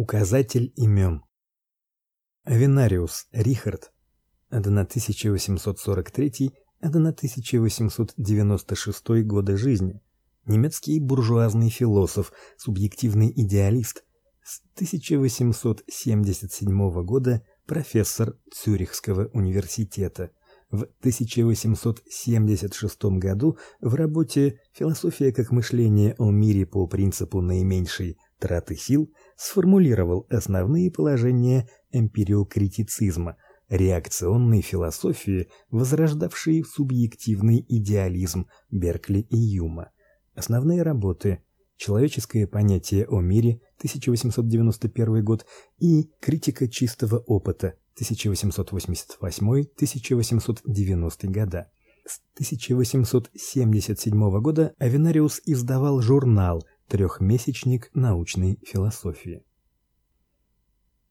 Указатель имен. Авенариус Рихард 1843-1896 годы жизни. Немецкий буржуазный философ, субъективный идеалист. С 1877 года профессор Цюрихского университета. В 1876 году в работе Философия как мышление о мире по принципу наименьшей траты сил сформулировал основные положения эмпириокритицизма, реакционной философии, возрождавшей субъективный идеализм Беркли и Юма. Основные работы Человеческое понятие о мире 1891 год и Критика чистого опыта 1888-1890 года. С 1877 года Авенариус издавал журнал Трехмесячник научной философии.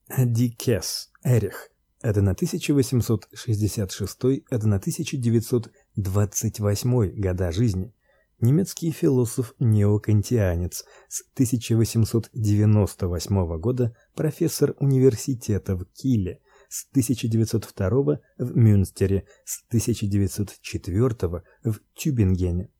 Дикес Эрих 1866-1928 года жизни. Немецкий философ-неокантианец с 1898 года профессор университета в Киле, с 1902 в Мюнстере, с 1904 в Тюбингене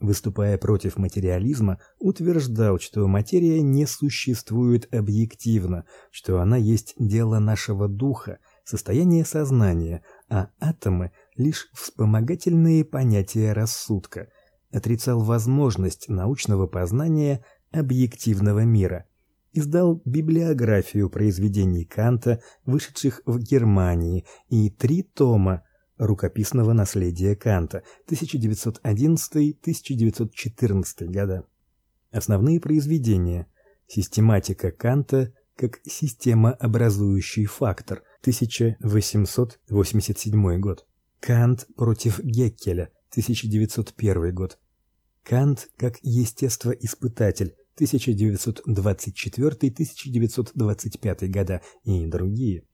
выступая против материализма, утверждал, что материя не существует объективно, что она есть дело нашего духа, состояние сознания, а атомы лишь вспомогательные понятия рассудка. Отрицал возможность научного познания объективного мира. Издал библиографию произведений Канта, вышедших в Германии, и три тома рукописного наследия Канта 1911-1914 года. Основные произведения: Систематика Канта как системообразующий фактор 1887 год. Кант против Геккеля 1901 год. Кант как естествоиспытатель 1924-1925 года и другие.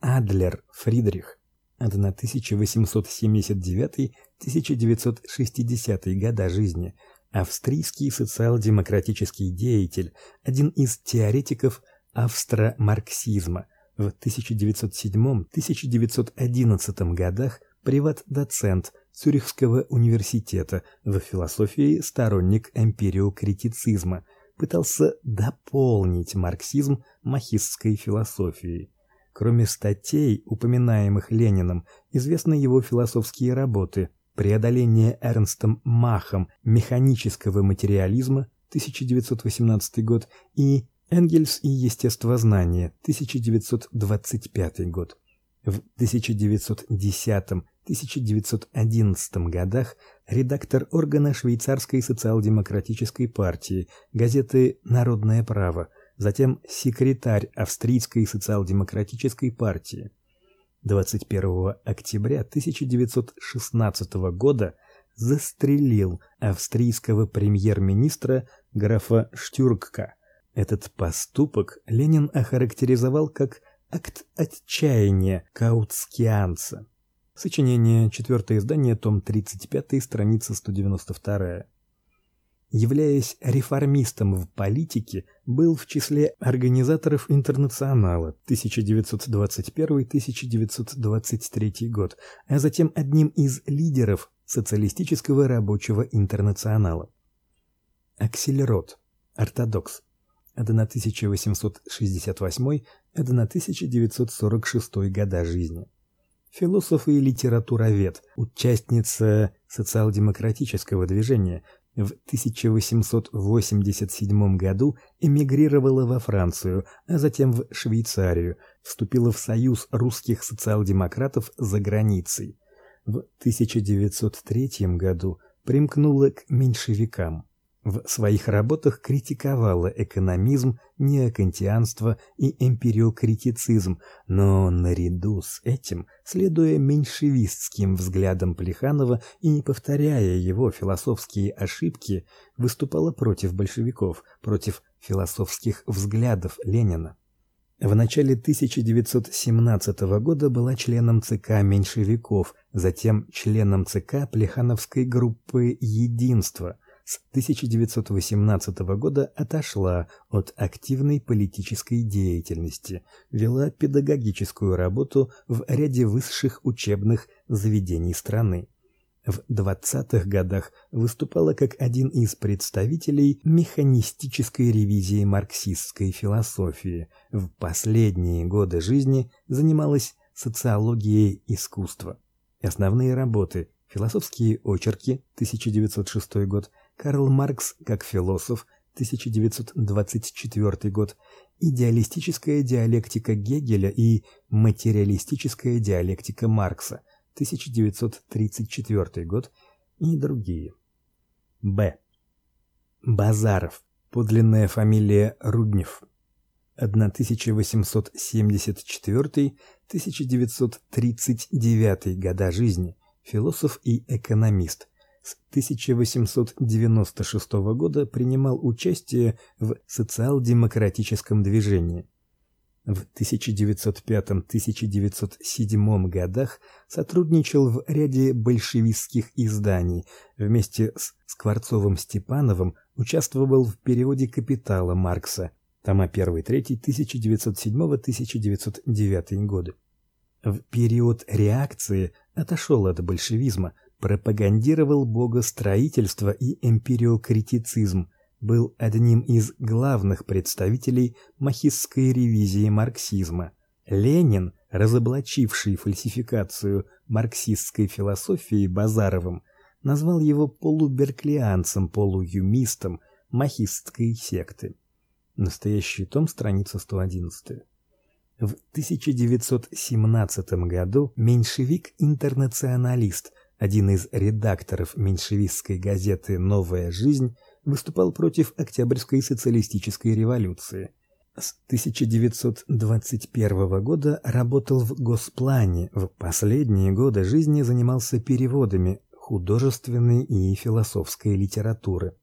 Адлер Фридрих 1879-1960 года жизни, австрийский социал-демократический деятель, один из теоретиков австро-марксизма. В 1907-1911 годах приват-доцент Цюрихского университета в философии, сторонник эмпириокритицизма, пытался дополнить марксизм махистской философией. Кроме статей, упоминаемых Лениным, известны его философские работы: Преодоление Эрнстом Махом механического материализма 1918 год и Энгельс и естествознание 1925 год. В 1910-1911 годах редактор органа швейцарской социал-демократической партии газеты Народное право затем секретарь австрийской социал-демократической партии. 21 октября 1916 года застрелил австрийского премьер-министра графа Штюркка. Этот поступок Ленин охарактеризовал как акт отчаяния каутскианца. Сочинение, четвертое издание, том 35, страница 192 являясь реформистом в политике, был в числе организаторов Интернационала 1921-1923 год, а затем одним из лидеров социалистического рабочего интернационала. Акселерот, ортодокс, 1868-1946 года жизни. Философ и литературовед, участница социал-демократического движения, в 1887 году эмигрировала во Францию, а затем в Швейцарию, вступила в союз русских социал-демократов за границей. В 1903 году примкнула к меньшевикам. В своих работах критиковала экономизм, неокантианство и эмпириокритицизм, но наряду с этим, следуя меньшевистским взглядам Плеханова и не повторяя его философские ошибки, выступала против большевиков, против философских взглядов Ленина. В начале 1917 года была членом ЦК меньшевиков, затем членом ЦК Плехановской группы Единство – с 1918 года отошла от активной политической деятельности, вела педагогическую работу в ряде высших учебных заведений страны. В 20-х годах выступала как один из представителей механистической ревизии марксистской философии. В последние годы жизни занималась социологией искусства. Основные работы: Философские очерки, 1906 год, Карл Маркс как философ, 1924 год, Идеалистическая диалектика Гегеля и материалистическая диалектика Маркса, 1934 год и другие. Б. Базаров. Подлинная фамилия Руднев. 1874-1939 года жизни философ и экономист. С 1896 года принимал участие в социал-демократическом движении. В 1905-1907 годах сотрудничал в ряде большевистских изданий. Вместе с Скворцовым Степановым участвовал в переводе Капитала Маркса. Тома 1-3 1907-1909 годы. В период реакции отошел от большевизма, пропагандировал богостроительство и эмпириокритицизм, был одним из главных представителей махистской ревизии марксизма. Ленин, разоблачивший фальсификацию марксистской философии Базаровым, назвал его полуберклианцем, полуюмистом махистской секты. Настоящий том, страница 111. В 1917 году меньшевик-интернационалист, один из редакторов меньшевистской газеты Новая жизнь, выступал против Октябрьской социалистической революции. С 1921 года работал в Госплане. В последние годы жизни занимался переводами художественной и философской литературы.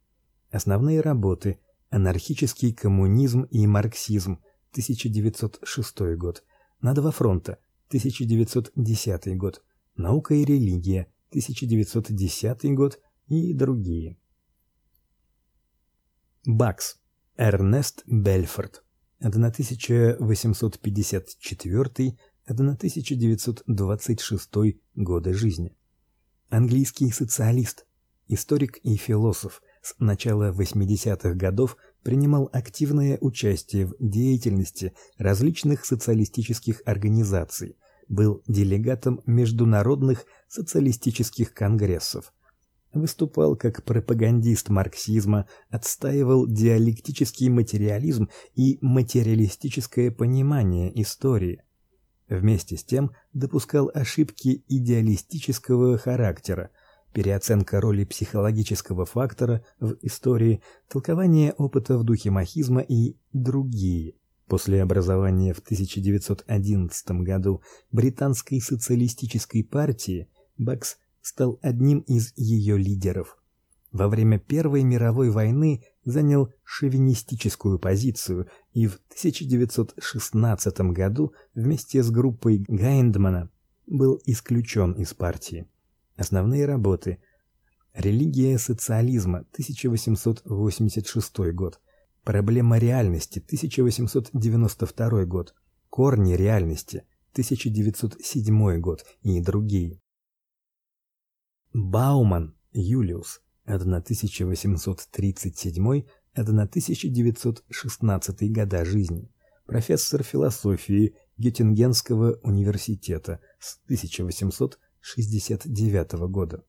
Основные работы: Анархический коммунизм и марксизм, 1906 год. На два фронта, 1910 год. Наука и религия, 1910 год и другие. Бакс. Эрнест Бельфорд. 1854-1926 годы жизни. Английский социалист, историк и философ. С начала 80-х годов принимал активное участие в деятельности различных социалистических организаций, был делегатом международных социалистических конгрессов. Выступал как пропагандист марксизма, отстаивал диалектический материализм и материалистическое понимание истории. Вместе с тем допускал ошибки идеалистического характера, переоценка роли психологического фактора в истории, толкование опыта в духе махизма и другие. После образования в 1911 году британской социалистической партии Бакс стал одним из ее лидеров. Во время Первой мировой войны занял шовинистическую позицию и в 1916 году вместе с группой Гайндмана был исключен из партии. Основные работы. Религия социализма, 1886 год. Проблема реальности, 1892 год. Корни реальности, 1907 год и другие. Бауман Юлиус, 1837-1916 года жизни. Профессор философии Геттингенского университета с 1800 1969 года.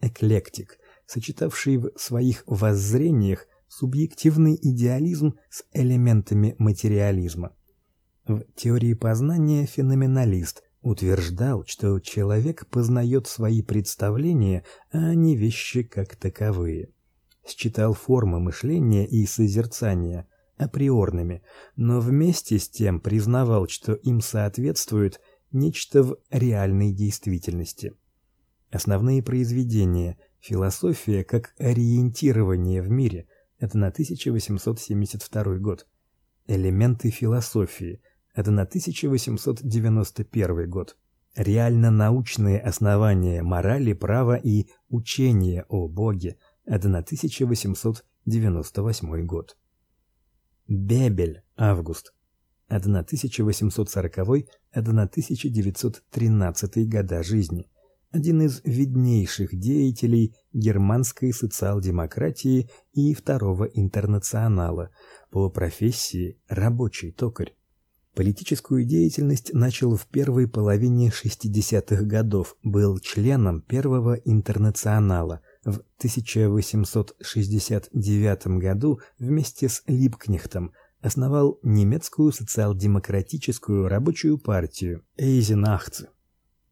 Эклектик, сочетавший в своих воззрениях субъективный идеализм с элементами материализма. В теории познания феноменалист утверждал, что человек познает свои представления, а не вещи как таковые. Считал формы мышления и созерцания априорными, но вместе с тем признавал, что им соответствует нечто в реальной действительности. Основные произведения Философия как ориентирование в мире это на 1872 год. Элементы философии это на 1891 год. Реально научные основания морали, права и учения о Боге 1898 год. Бебель, август 1840-1913 года жизни. Один из виднейших деятелей германской социал-демократии и второго интернационала, по профессии рабочий токарь. Политическую деятельность начал в первой половине 60-х годов, был членом первого интернационала. В 1869 году вместе с Липкнехтом основал немецкую социал-демократическую рабочую партию Эйзенахцы.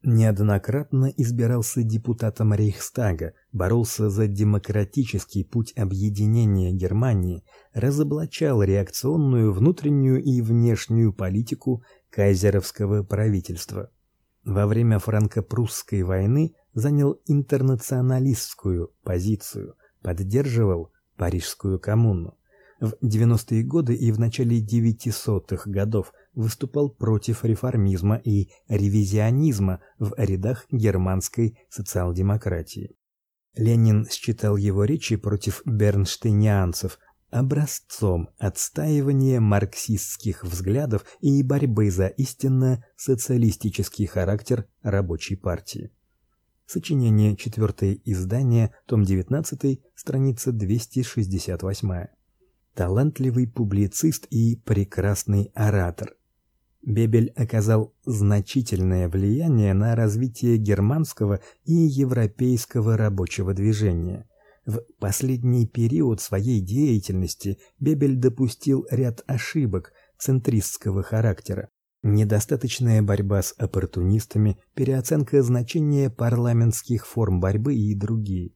Неоднократно избирался депутатом Рейхстага, боролся за демократический путь объединения Германии, разоблачал реакционную внутреннюю и внешнюю политику кайзеровского правительства. Во время франко-прусской войны занял интернационалистскую позицию, поддерживал Парижскую коммуну. В 90-е годы и в начале 900-х годов выступал против реформизма и ревизионизма в рядах германской социал-демократии. Ленин считал его речи против бернштейнианцев образцом отстаивания марксистских взглядов и борьбы за истинно социалистический характер рабочей партии. Сочинение, четвертое издание, том 19, страница 268 талантливый публицист и прекрасный оратор. Бебель оказал значительное влияние на развитие германского и европейского рабочего движения. В последний период своей деятельности Бебель допустил ряд ошибок центристского характера. Недостаточная борьба с оппортунистами, переоценка значения парламентских форм борьбы и другие.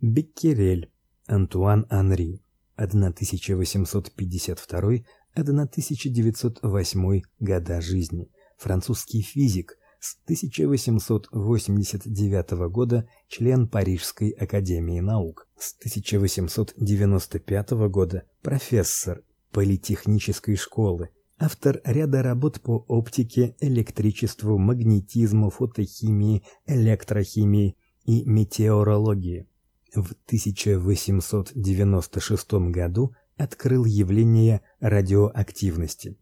Беккерель, Антуан Анри 1852-1908 года жизни, французский физик, с 1889 года член Парижской академии наук, с 1895 года профессор политехнической школы, автор ряда работ по оптике, электричеству, магнетизму, фотохимии, электрохимии и метеорологии в 1896 году открыл явление радиоактивности.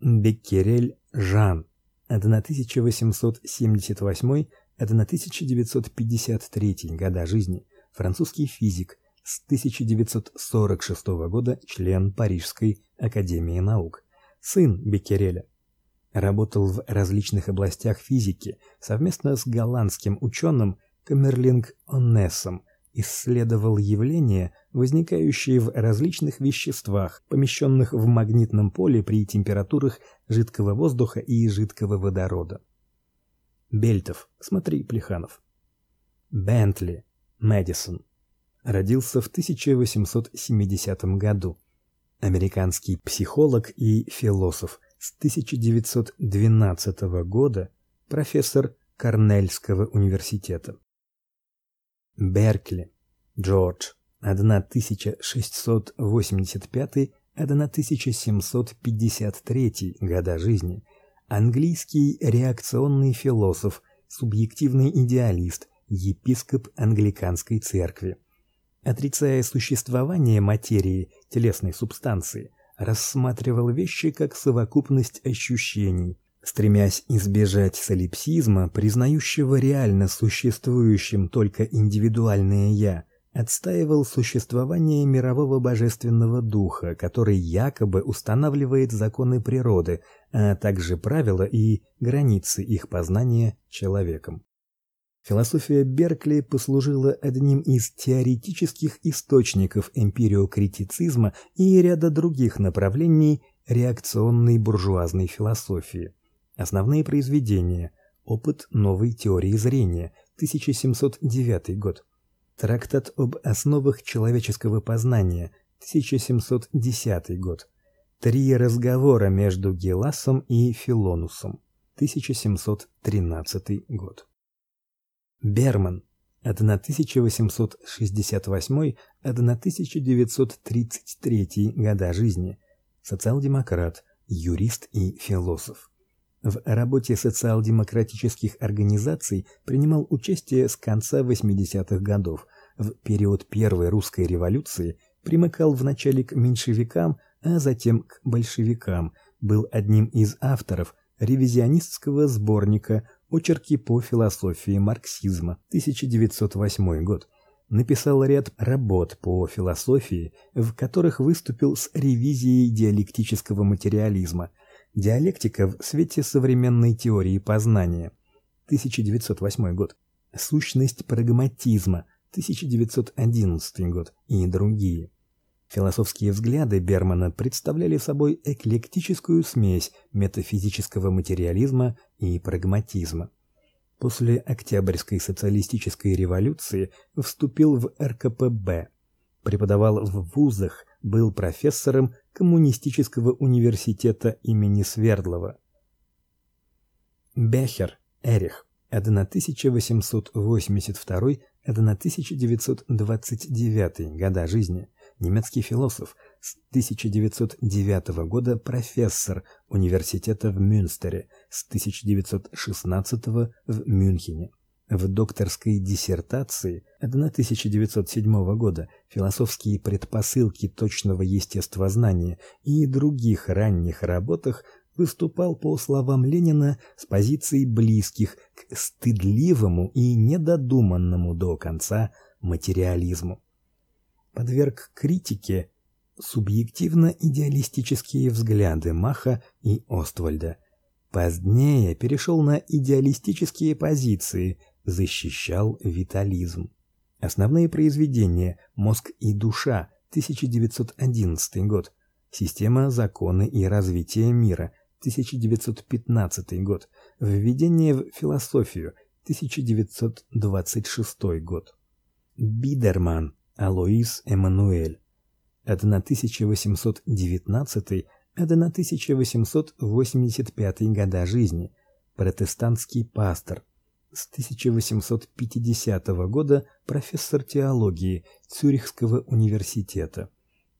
Беккерель Жан 1878-1953 года жизни, французский физик, с 1946 года член Парижской академии наук, сын Беккереля. Работал в различных областях физики совместно с голландским ученым Камерлинг Оннесом исследовал явления, возникающие в различных веществах, помещенных в магнитном поле при температурах жидкого воздуха и жидкого водорода. Бельтов, смотри, Плеханов. Бентли, Мэдисон. Родился в 1870 году. Американский психолог и философ. С 1912 года профессор Корнельского университета. Беркли, Джордж, 1685-1753 года жизни. Английский реакционный философ, субъективный идеалист, епископ англиканской церкви. Отрицая существование материи, телесной субстанции, рассматривал вещи как совокупность ощущений, стремясь избежать солипсизма, признающего реально существующим только индивидуальное я, отстаивал существование мирового божественного духа, который якобы устанавливает законы природы, а также правила и границы их познания человеком. Философия Беркли послужила одним из теоретических источников эмпириокритицизма и ряда других направлений реакционной буржуазной философии. Основные произведения. Опыт новой теории зрения, 1709 год. Трактат об основах человеческого познания, 1710 год. Три разговора между Геласом и Филонусом, 1713 год. Берман, 1868-1933 года жизни, социал-демократ, юрист и философ. В работе социал-демократических организаций принимал участие с конца 80-х годов. в период Первой русской революции примыкал вначале к меньшевикам, а затем к большевикам, был одним из авторов ревизионистского сборника Очерки по философии марксизма, 1908 год. Написал ряд работ по философии, в которых выступил с ревизией диалектического материализма, диалектика в свете современной теории познания, 1908 год. Сущность прагматизма, 1911 год и другие. Философские взгляды Бермана представляли собой эклектическую смесь метафизического материализма и прагматизма. После Октябрьской социалистической революции вступил в РКПБ, преподавал в вузах, был профессором коммунистического университета имени Свердлова. Бехер Эрих 1882-1929 года жизни немецкий философ, с 1909 года профессор университета в Мюнстере, с 1916 в Мюнхене. В докторской диссертации 1907 года Философские предпосылки точного естествознания и других ранних работах выступал по словам Ленина с позиций близких к стыдливому и недодуманному до конца материализму подверг критике субъективно-идеалистические взгляды Маха и Оствальда. Позднее перешел на идеалистические позиции, защищал витализм. Основные произведения Мозг и душа, 1911 год. Система, законы и развитие мира, 1915 год. Введение в философию, 1926 год. Бидерман, Алоис Эммануэль 1819-1885 года жизни, протестантский пастор. С 1850 года профессор теологии Цюрихского университета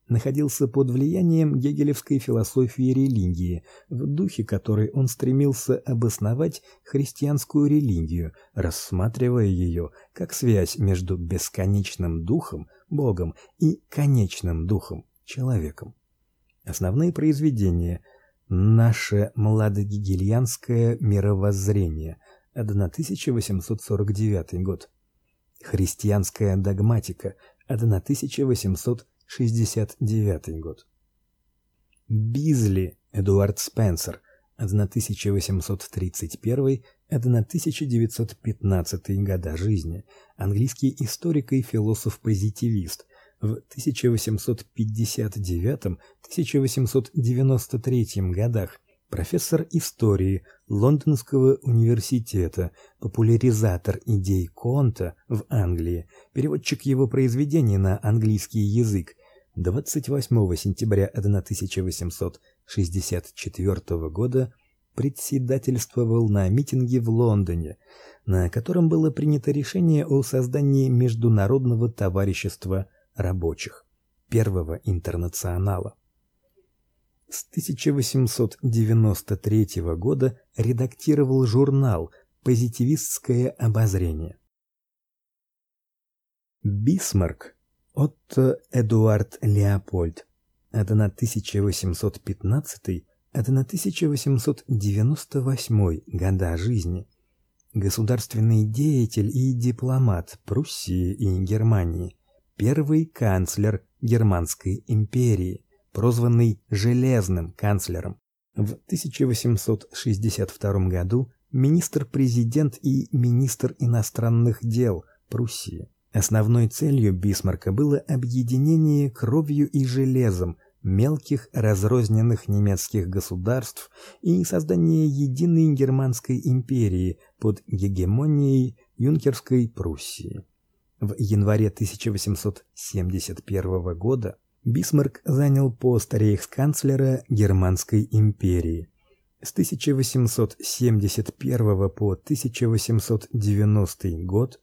находился под влиянием гегелевской философии религии, в духе которой он стремился обосновать христианскую религию, рассматривая ее как связь между бесконечным духом, Богом, и конечным духом, человеком. Основные произведения: Наше младогегельянское мировоззрение, 1849 год. Христианская догматика, 1800 69 год. Бизли Эдуард Спенсер 1831-1915 года жизни, английский историк и философ-позитивист. В 1859-1893 годах профессор истории Лондонского университета, популяризатор идей Конта в Англии, переводчик его произведений на английский язык. 28 сентября 1864 года председательствовал на митинге в Лондоне, на котором было принято решение о создании международного товарищества рабочих, первого интернационала. С 1893 года редактировал журнал Позитивистское обозрение. Бисмарк Отто Эдуард Леопольд 1815-1898 года жизни. Государственный деятель и дипломат Пруссии и Германии, первый канцлер Германской империи прозванный Железным канцлером. В 1862 году министр-президент и министр иностранных дел Пруссии. Основной целью Бисмарка было объединение кровью и железом мелких разрозненных немецких государств и создание единой германской империи под гегемонией юнкерской Пруссии. В январе 1871 года Бисмарк занял пост рейхсканцлера Германской империи. С 1871 по 1890 год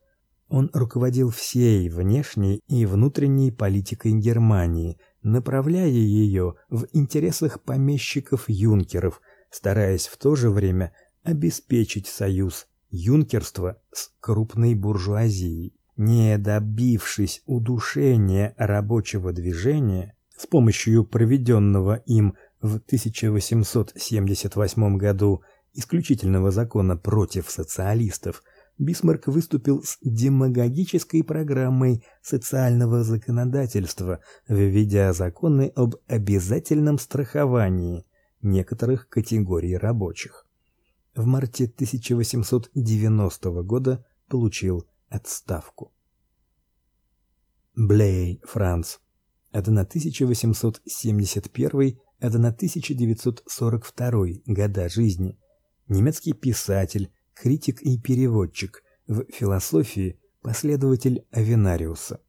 он руководил всей внешней и внутренней политикой Германии, направляя ее в интересах помещиков-юнкеров, стараясь в то же время обеспечить союз юнкерства с крупной буржуазией. Не добившись удушения рабочего движения с помощью проведенного им в 1878 году исключительного закона против социалистов, Бисмарк выступил с демагогической программой социального законодательства, введя законы об обязательном страховании некоторых категорий рабочих. В марте 1890 года получил отставку. Блей Франц 1871-1942 года жизни. Немецкий писатель, критик и переводчик, в философии последователь Авенариуса.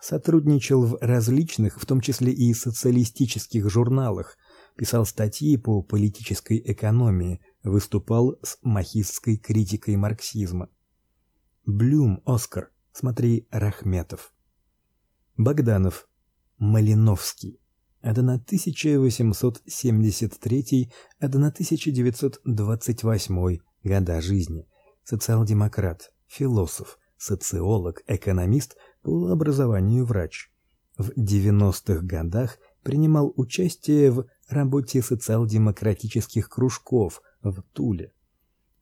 Сотрудничал в различных, в том числе и социалистических журналах, писал статьи по политической экономии, выступал с махистской критикой марксизма. Блюм Оскар. Смотри Рахметов. Богданов. Малиновский. 1873-1928 года жизни. Социал-демократ, философ, социолог, экономист, по образованию врач. В 90-х годах принимал участие в работе социал-демократических кружков в Туле.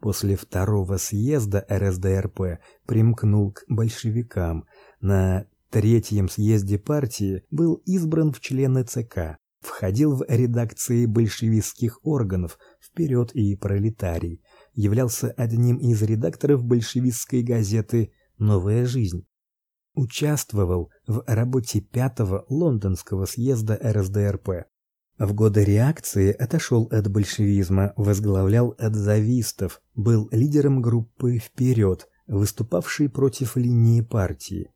После второго съезда РСДРП примкнул к большевикам. На третьем съезде партии был избран в члены ЦК. Входил в редакции большевистских органов «Вперед» и «Пролетарий». Являлся одним из редакторов большевистской газеты «Новая жизнь». Участвовал в работе пятого лондонского съезда РСДРП. В годы реакции отошел от большевизма, возглавлял отзавистов, был лидером группы «Вперед», выступавшей против линии партии.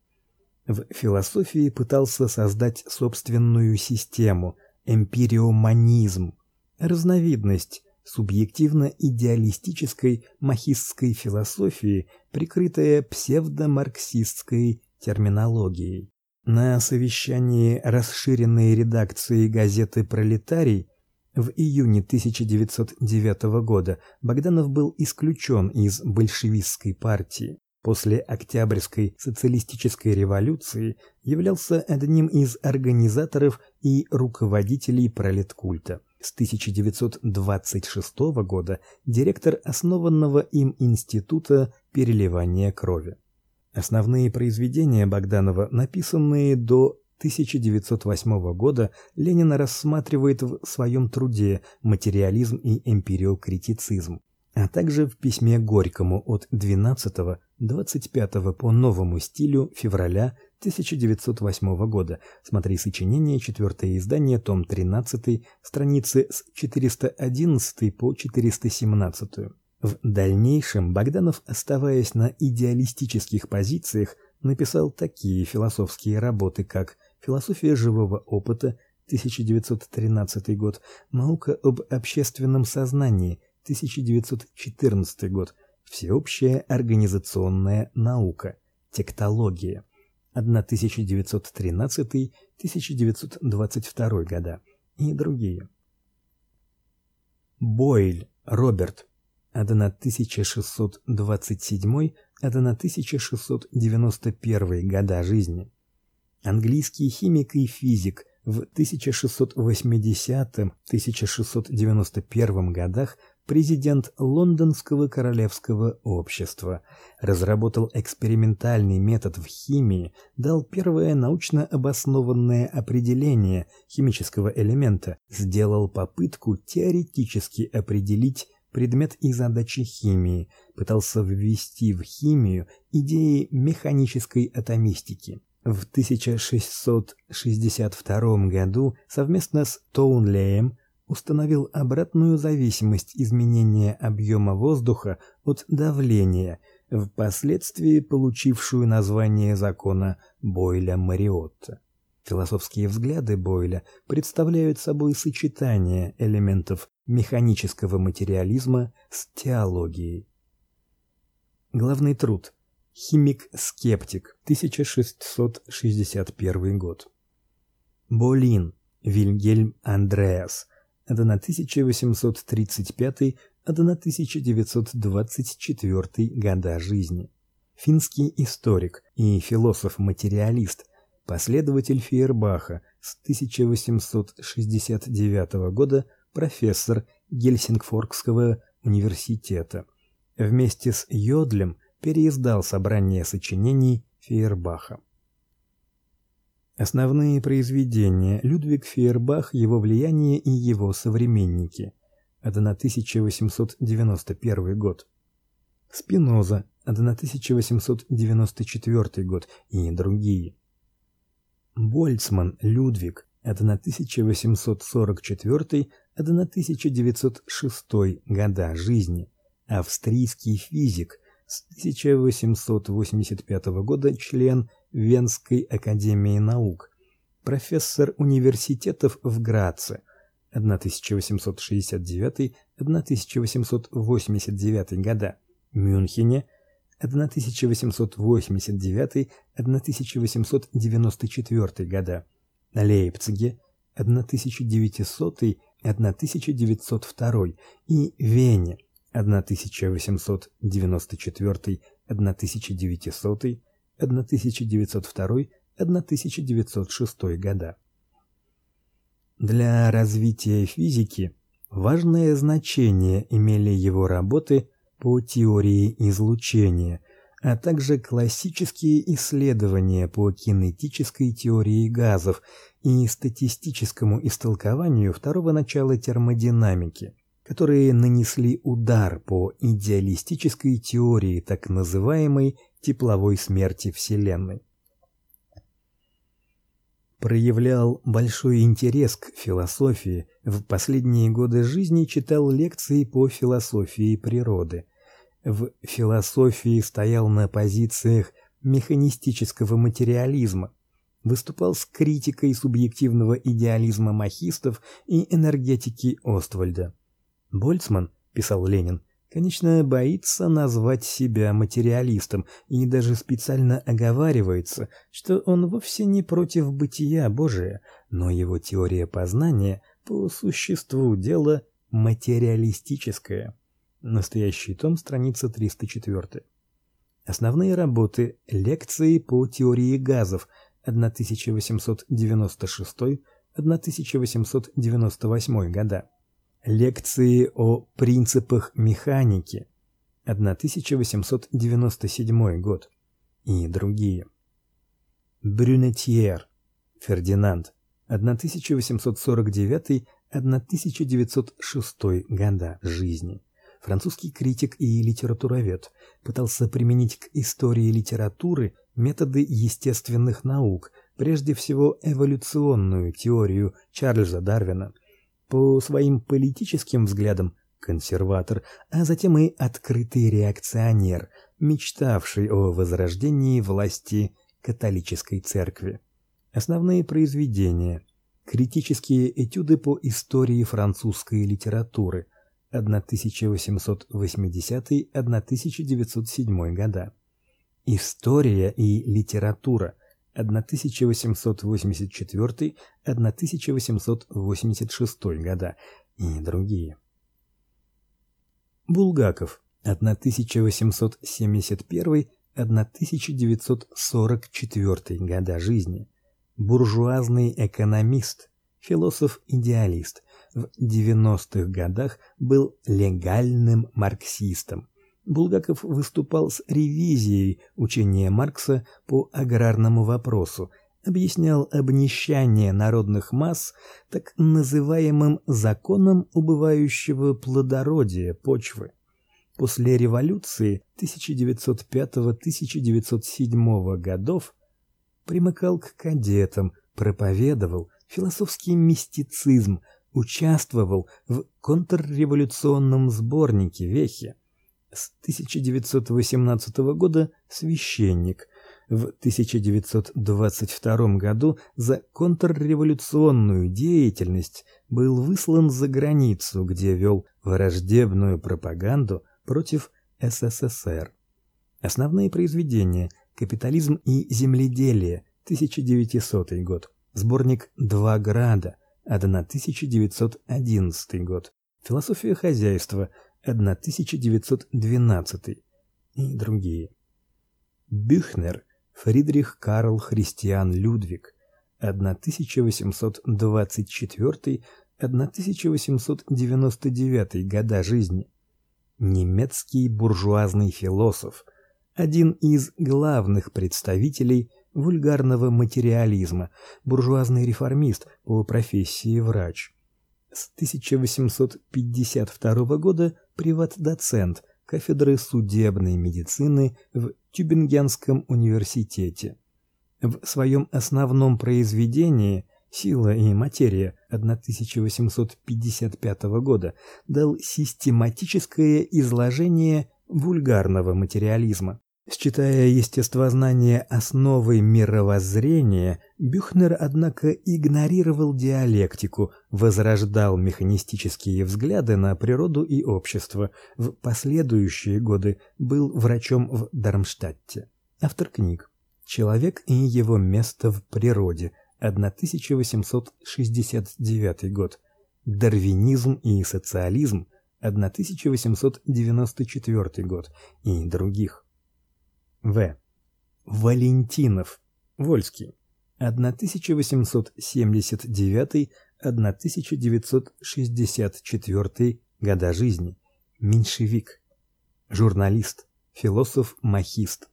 В философии пытался создать собственную систему эмпириоманизм, разновидность субъективно-идеалистической махистской философии, прикрытая псевдомарксистской терминологией. На совещании расширенной редакции газеты Пролетарий в июне 1909 года Богданов был исключен из большевистской партии. После Октябрьской социалистической революции являлся одним из организаторов и руководителей пролеткульта. С 1926 года директор основанного им института переливания крови. Основные произведения Богданова, написанные до 1908 года, Ленин рассматривает в своем труде «Материализм и эмпириокритицизм», а также в письме Горькому от 12-25 по новому стилю февраля 1908 года. Смотри сочинение, четвертое издание, том 13, страницы с 411 по 417. В дальнейшем Богданов, оставаясь на идеалистических позициях, написал такие философские работы, как Философия живого опыта 1913 год, Наука об общественном сознании 1914 год, Всеобщая организационная наука, Тектология 1913-1922 года и другие. Бойль Роберт 1627-1691 года жизни. Английский химик и физик в 1680-1691 годах президент Лондонского королевского общества, разработал экспериментальный метод в химии, дал первое научно обоснованное определение химического элемента, сделал попытку теоретически определить предмет и задачи химии, пытался ввести в химию идеи механической атомистики. В 1662 году совместно с Тоунлеем установил обратную зависимость изменения объема воздуха от давления, впоследствии получившую название закона Бойля-Мариотта. Философские взгляды Бойля представляют собой сочетание элементов механического материализма с теологией. Главный труд. Химик-скептик, 1661 год. Болин, Вильгельм Андреас, 1835-1924 года жизни. финский историк и философ-материалист, последователь Фейербаха с 1869 года, профессор Гельсингфорского университета. Вместе с Йодлем переиздал собрание сочинений Фейербаха. Основные произведения Людвиг Фейербах, его влияние и его современники. 1891 год. Спиноза, 1894 год и другие. Больцман Людвиг, 1844-1906 года жизни. Австрийский физик, с 1885 года член Венской академии наук, профессор университетов в Граце 1869-1889 года, Мюнхене 1889-1894 года, Лейпциге 1900-1902 и Вене 1894-1900 1902-1906 года. Для развития физики важное значение имели его работы по теории излучения, а также классические исследования по кинетической теории газов и статистическому истолкованию второго начала термодинамики, которые нанесли удар по идеалистической теории так называемой тепловой смерти Вселенной. Проявлял большой интерес к философии, в последние годы жизни читал лекции по философии природы. В философии стоял на позициях механистического материализма, выступал с критикой субъективного идеализма махистов и энергетики Оствальда. Больцман, писал Ленин, конечно, боится назвать себя материалистом и даже специально оговаривается, что он вовсе не против бытия Божия, но его теория познания по существу дела материалистическая. Настоящий том, страница 304. Основные работы: Лекции по теории газов 1896-1898 года. Лекции о принципах механики 1897 год и другие. Брюнетьер Фердинанд 1849-1906 года жизни. Французский критик и литературовед пытался применить к истории литературы методы естественных наук, прежде всего эволюционную теорию Чарльза Дарвина – по своим политическим взглядам консерватор, а затем и открытый реакционер, мечтавший о возрождении власти католической церкви. Основные произведения: Критические этюды по истории французской литературы 1880-1907 года. История и литература 1884-1886 года и другие. Булгаков 1871-1944 года жизни. Буржуазный экономист, философ-идеалист. В 90-х годах был легальным марксистом Булгаков выступал с ревизией учения Маркса по аграрному вопросу, объяснял обнищание народных масс так называемым законом убывающего плодородия почвы. После революции 1905-1907 годов примыкал к кадетам, проповедовал философский мистицизм, участвовал в контрреволюционном сборнике Вехе с 1918 года священник. В 1922 году за контрреволюционную деятельность был выслан за границу, где вел враждебную пропаганду против СССР. Основные произведения: Капитализм и земледелие, 1900 год. Сборник Два града, 1911 год. Философия хозяйства, 1912 и другие. Бюхнер Фридрих Карл Христиан Людвиг 1824-1899 года жизни. Немецкий буржуазный философ, один из главных представителей вульгарного материализма, буржуазный реформист по профессии врач. С 1852 года приват-доцент кафедры судебной медицины в Тюбингенском университете. В своем основном произведении Сила и материя 1855 года дал систематическое изложение вульгарного материализма. Считая естествознание основой мировоззрения, Бюхнер, однако, игнорировал диалектику, возрождал механистические взгляды на природу и общество. В последующие годы был врачом в Дармштадте. Автор книг Человек и его место в природе, 1869 год. Дарвинизм и социализм, 1894 год и других. В. Валентинов, Вольский, 1879-1964 года жизни, меньшевик, журналист, философ-махист.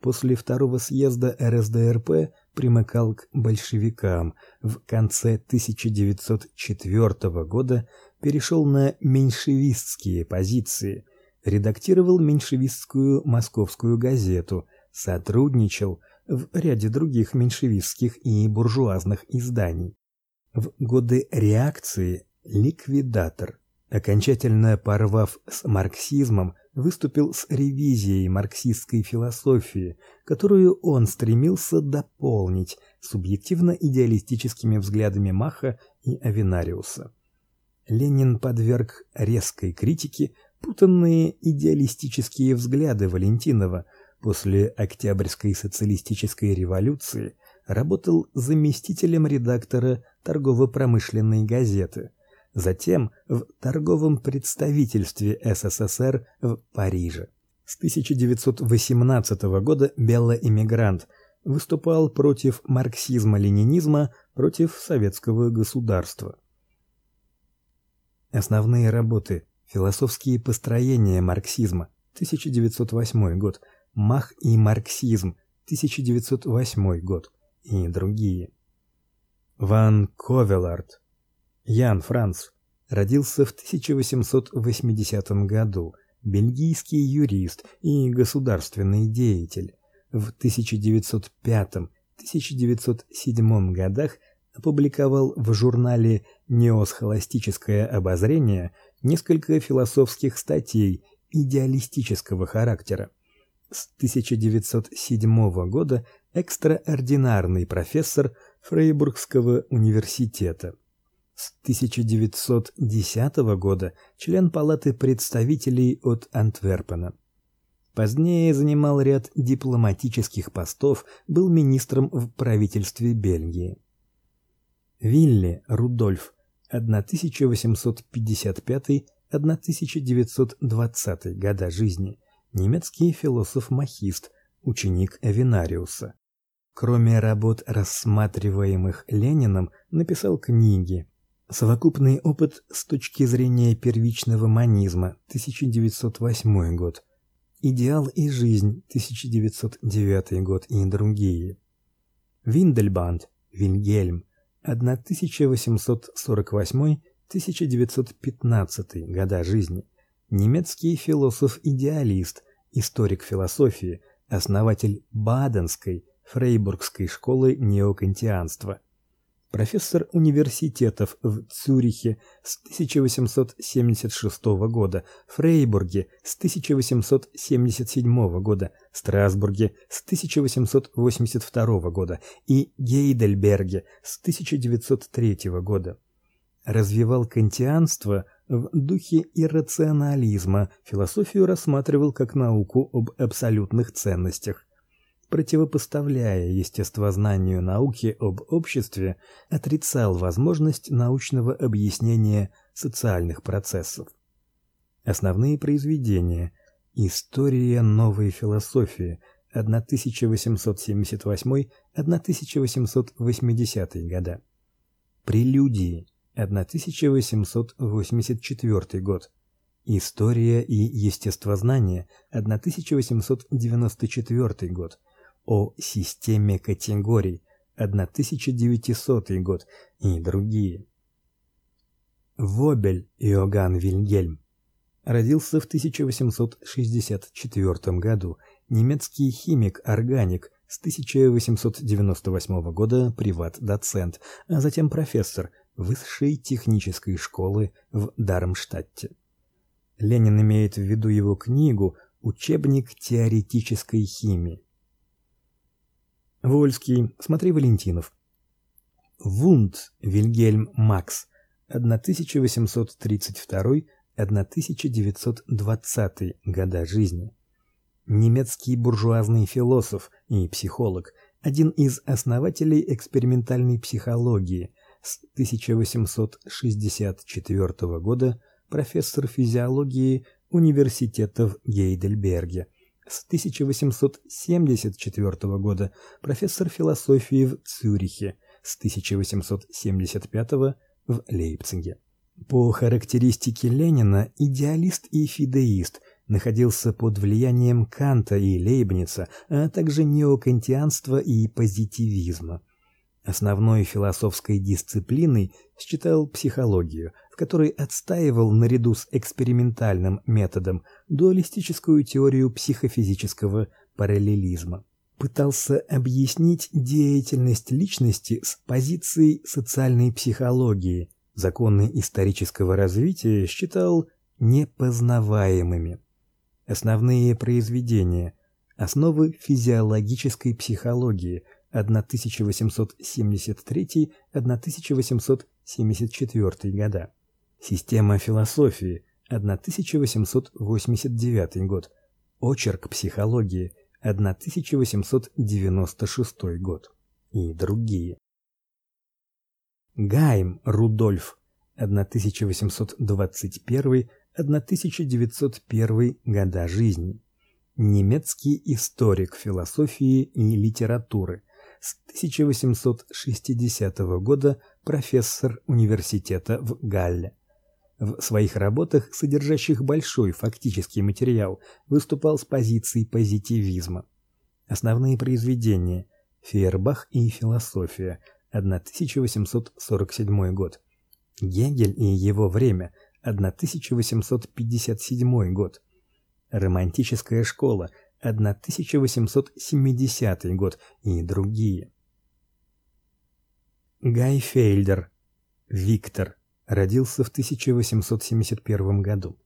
После второго съезда РСДРП примыкал к большевикам. В конце 1904 года перешел на меньшевистские позиции – редактировал меньшевистскую Московскую газету, сотрудничал в ряде других меньшевистских и буржуазных изданий. В годы реакции ликвидатор, окончательно порвав с марксизмом, выступил с ревизией марксистской философии, которую он стремился дополнить субъективно-идеалистическими взглядами Маха и Авенариуса. Ленин подверг резкой критике путанные идеалистические взгляды Валентинова. После Октябрьской социалистической революции работал заместителем редактора торгово-промышленной газеты. Затем в торговом представительстве СССР в Париже. С 1918 года белоэмигрант выступал против марксизма-ленинизма, против советского государства. Основные работы Философские построения марксизма, 1908 год. Мах и марксизм, 1908 год и другие. Ван Ковелард Ян Франц родился в 1880 году, бельгийский юрист и государственный деятель. В 1905-1907 годах опубликовал в журнале Неосхоластическое обозрение несколько философских статей идеалистического характера. С 1907 года экстраординарный профессор Фрейбургского университета. С 1910 года член Палаты представителей от Антверпена. Позднее занимал ряд дипломатических постов, был министром в правительстве Бельгии. Вилли Рудольф 1855-1920 года жизни, немецкий философ-махист, ученик Авенариуса. Кроме работ, рассматриваемых Лениным, написал книги. Совокупный опыт с точки зрения первичного манизма, 1908 год. Идеал и жизнь, 1909 год и другие. Виндельбанд, Вильгельм, 1848-1915 года жизни, немецкий философ-идеалист, историк философии, основатель Баденской, Фрейбургской школы неокантианства профессор университетов в Цюрихе с 1876 года, Фрейбурге с 1877 года, Страсбурге с 1882 года и Гейдельберге с 1903 года. Развивал кантианство в духе иррационализма, философию рассматривал как науку об абсолютных ценностях противопоставляя естествознанию науки об обществе, отрицал возможность научного объяснения социальных процессов. Основные произведения: История новой философии 1878-1880 года. Прелюдии 1884 год. История и естествознание 1894 год. О системе категорий 1900 год и другие. Вобель Иоганн Вильгельм родился в 1864 году, немецкий химик-органик, с 1898 года приват-доцент, а затем профессор высшей технической школы в Дармштадте. Ленин имеет в виду его книгу Учебник теоретической химии. Вольский, смотри Валентинов. Вунд Вильгельм Макс 1832-1920 года жизни. Немецкий буржуазный философ и психолог, один из основателей экспериментальной психологии. С 1864 года профессор физиологии университета в Гейдельберге. С 1874 года профессор философии в Цюрихе, с 1875 в Лейпциге. По характеристике Ленина, идеалист и фидеист, находился под влиянием Канта и Лейбница, а также неокантианства и позитивизма. Основной философской дисциплиной считал психологию, в которой отстаивал наряду с экспериментальным методом дуалистическую теорию психофизического параллелизма. Пытался объяснить деятельность личности с позиции социальной психологии. Законы исторического развития считал непознаваемыми. Основные произведения: Основы физиологической психологии 1873-1874 года. Система философии 1889 год. Очерк психологии 1896 год. И другие. Гайм Рудольф 1821-1901 года жизни. Немецкий историк философии и литературы. С 1860 года профессор университета в Галле. В своих работах, содержащих большой фактический материал, выступал с позиции позитивизма. Основные произведения: Фейербах и философия, 1847 год. Гегель и его время, 1857 год. Романтическая школа, 1870 год и другие. Гай Фельдер, Виктор, родился в 1871 году.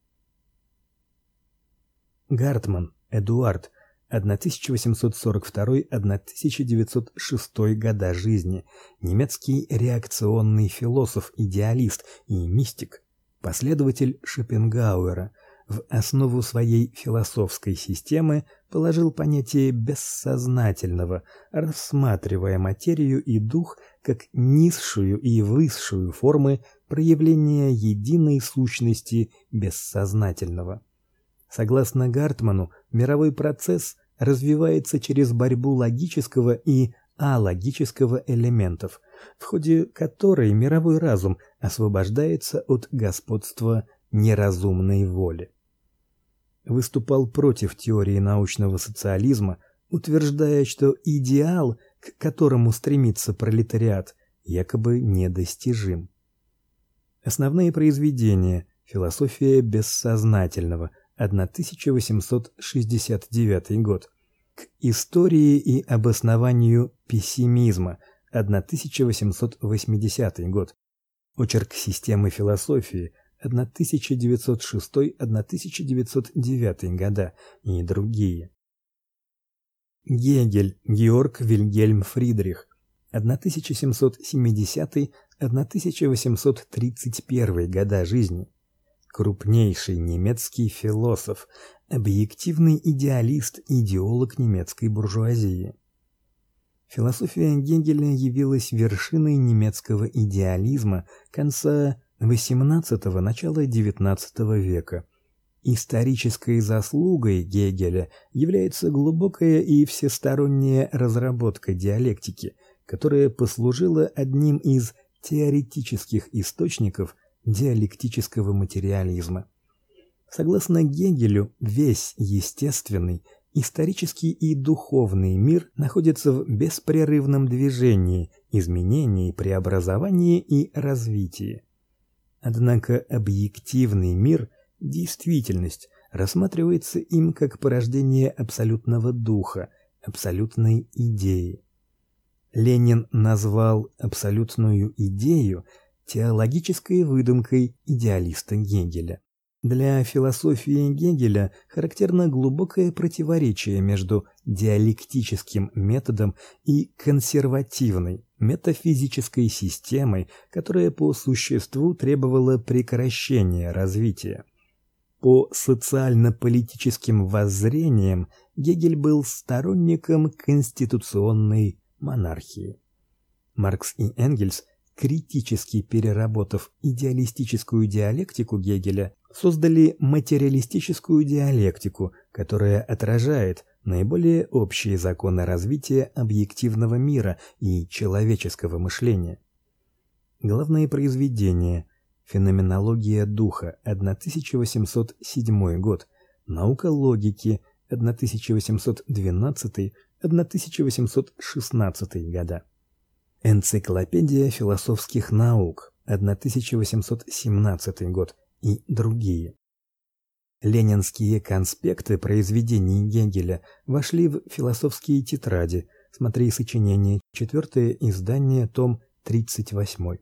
Гартман Эдуард 1842-1906 года жизни, немецкий реакционный философ-идеалист и мистик, последователь Шопенгауэра, в основу своей философской системы положил понятие бессознательного, рассматривая материю и дух как низшую и высшую формы проявления единой сущности бессознательного. Согласно Гартману, мировой процесс развивается через борьбу логического и алогического элементов, в ходе которой мировой разум освобождается от господства неразумной воли. Выступал против теории научного социализма, утверждая, что идеал, к которому стремится пролетариат, якобы недостижим. Основные произведения: Философия бессознательного, 1869 год. К истории и обоснованию пессимизма, 1880 год. Очерк системы философии, 1906-1909 года. И другие. Гегель. Георг Вильгельм Фридрих 1770-1831 года жизни. Крупнейший немецкий философ, объективный идеалист, идеолог немецкой буржуазии. Философия Гегеля явилась вершиной немецкого идеализма конца XVIII начала XIX века. Исторической заслугой Гегеля является глубокая и всесторонняя разработка диалектики, которая послужила одним из теоретических источников диалектического материализма. Согласно Гегелю, весь естественный, исторический и духовный мир находится в беспрерывном движении, изменении, преобразовании и развитии. Однако объективный мир, действительность, рассматривается им как порождение абсолютного духа, абсолютной идеи. Ленин назвал абсолютную идею теологической выдумкой идеалиста Гегеля. Для философии Гегеля характерно глубокое противоречие между диалектическим методом и консервативной метафизической системой, которая по существу требовала прекращения развития. По социально-политическим воззрениям Гегель был сторонником конституционной монархии. Маркс и Энгельс критически переработав идеалистическую диалектику Гегеля, создали материалистическую диалектику, которая отражает наиболее общие законы развития объективного мира и человеческого мышления. Главные произведения: Феноменология духа, 1807 год, Наука логики, 1812-1816 года. Энциклопедия философских наук, 1817 год и другие. Ленинские конспекты произведений Гегеля вошли в философские тетради. Смотри сочинение, четвертое издание, том 38.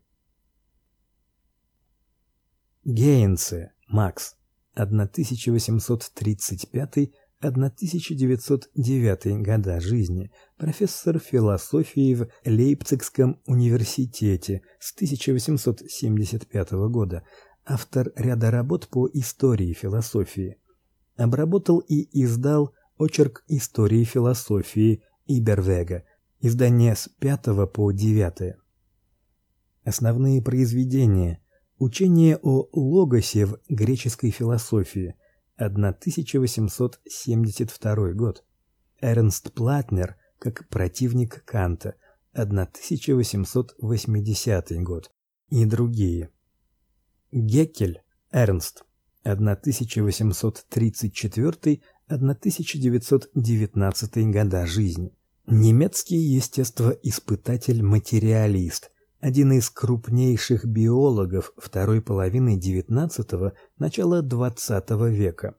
Гейнце, Макс, 1835 1909 года жизни, профессор философии в Лейпцигском университете с 1875 года, автор ряда работ по истории философии. Обработал и издал очерк истории философии Ибервега, издание с 5 по 9. Основные произведения: Учение о логосе в греческой философии – 1872 год. Эрнст Платнер как противник Канта, 1880 год и другие. Геккель Эрнст, 1834-1919 года жизни. Немецкий естествоиспытатель-материалист, один из крупнейших биологов второй половины XIX – начала XX века.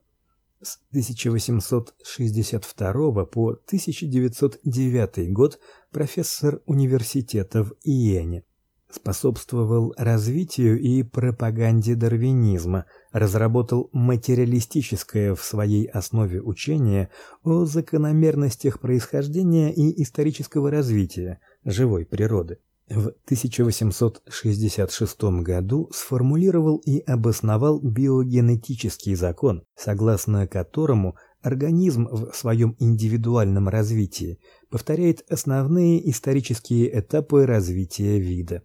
С 1862 по 1909 год профессор университета в Иене. Способствовал развитию и пропаганде дарвинизма, разработал материалистическое в своей основе учение о закономерностях происхождения и исторического развития живой природы. В 1866 году сформулировал и обосновал биогенетический закон, согласно которому организм в своем индивидуальном развитии повторяет основные исторические этапы развития вида.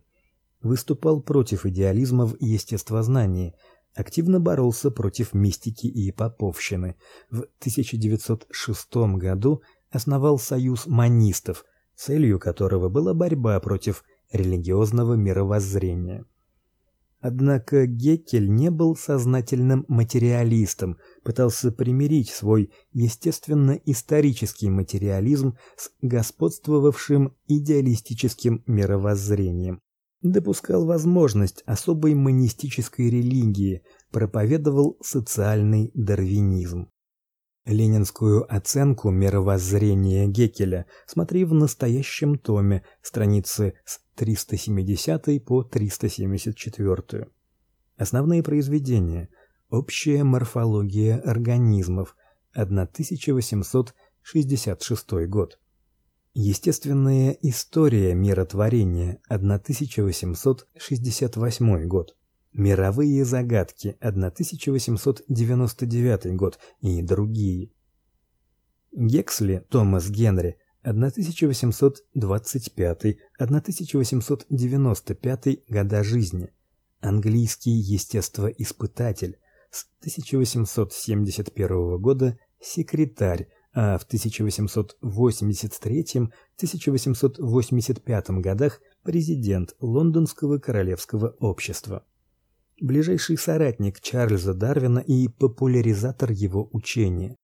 Выступал против идеализма в естествознании, активно боролся против мистики и поповщины. В 1906 году основал союз манистов, целью которого была борьба против религиозного мировоззрения. Однако Геккель не был сознательным материалистом, пытался примирить свой естественно-исторический материализм с господствовавшим идеалистическим мировоззрением. Допускал возможность особой монистической религии, проповедовал социальный дарвинизм. Ленинскую оценку мировоззрения Геккеля смотри в настоящем томе, страницы с 370 по 374. Основные произведения: Общая морфология организмов, 1866 год. Естественная история миротворения, 1868 год. Мировые загадки 1899 год и другие. Гексли Томас Генри 1825-1895 года жизни. Английский естествоиспытатель, с 1871 года секретарь, а в 1883-1885 годах президент Лондонского королевского общества. Ближайший соратник Чарльза Дарвина и популяризатор его учения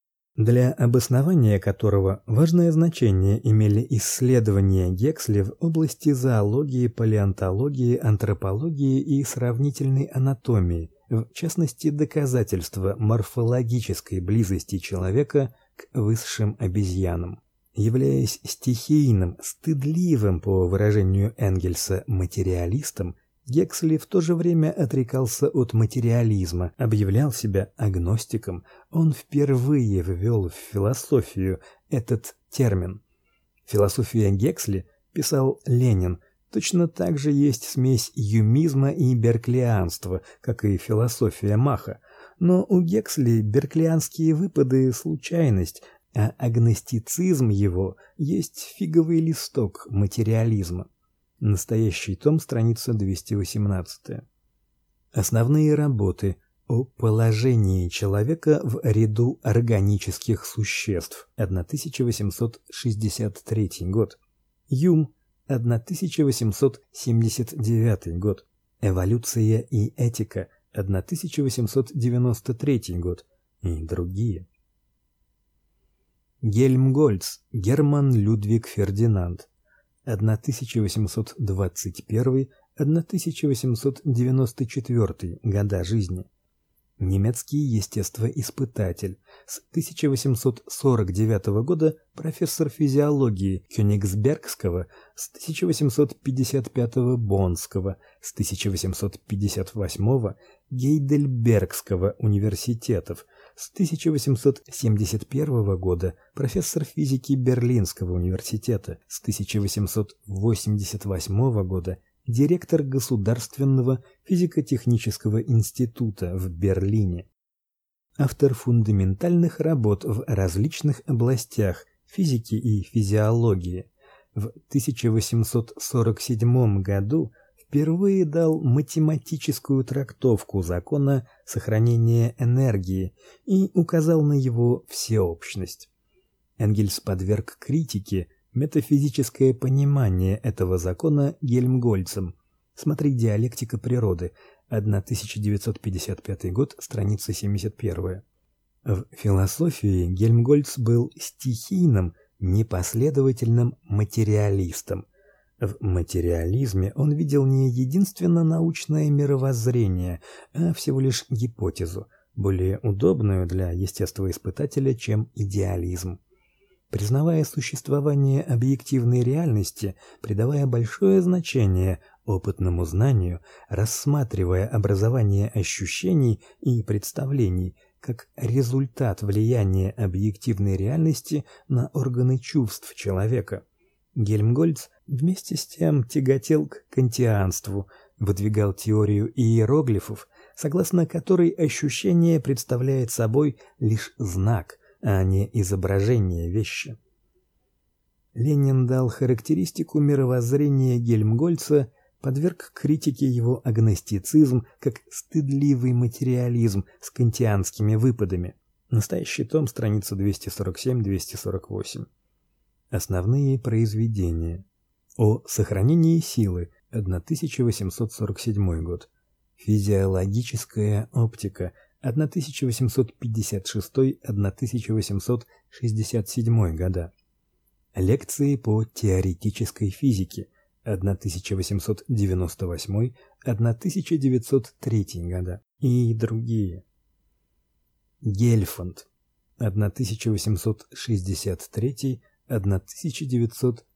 для обоснования которого важное значение имели исследования Гексли в области зоологии, палеонтологии, антропологии и сравнительной анатомии, в частности, доказательства морфологической близости человека к высшим обезьянам. Являясь стихийным, стыдливым, по выражению Энгельса, материалистом, Гексли в то же время отрекался от материализма, объявлял себя агностиком. Он впервые ввел в философию этот термин. Философия Гексли, писал Ленин, точно так же есть смесь юмизма и берклианства, как и философия Маха. Но у Гексли берклианские выпады случайность, а агностицизм его есть фиговый листок материализма. Настоящий том, страница 218. Основные работы о положении человека в ряду органических существ. 1863 год. Юм 1879 год. Эволюция и этика 1893 год и другие. Гельмгольц Герман Людвиг Фердинанд 1821-1894 года жизни. Немецкий естествоиспытатель. С 1849 года профессор физиологии Кёнигсбергского, с 1855 Боннского, с 1858 Гейдельбергского университетов, с 1871 года профессор физики Берлинского университета, с 1888 года директор Государственного физико-технического института в Берлине. Автор фундаментальных работ в различных областях физики и физиологии. В 1847 году впервые дал математическую трактовку закона сохранения энергии и указал на его всеобщность. Энгельс подверг критике метафизическое понимание этого закона Гельмгольцем. Смотри Диалектика природы, 1955 год, страница 71. В философии Гельмгольц был стихийным, непоследовательным материалистом. В материализме он видел не единственно научное мировоззрение, а всего лишь гипотезу, более удобную для естествоиспытателя, чем идеализм. Признавая существование объективной реальности, придавая большое значение опытному знанию, рассматривая образование ощущений и представлений как результат влияния объективной реальности на органы чувств человека, Гельмгольц вместе с тем тяготел к кантианству, выдвигал теорию иероглифов, согласно которой ощущение представляет собой лишь знак, а не изображение вещи. Ленин дал характеристику мировоззрения Гельмгольца, подверг критике его агностицизм как стыдливый материализм с кантианскими выпадами. Настоящий том, страница 247-248. Основные произведения. О сохранении силы, 1847 год. Физиологическая оптика, 1856-1867 года. Лекции по теоретической физике, 1898-1903 года и другие. Гельфанд 1863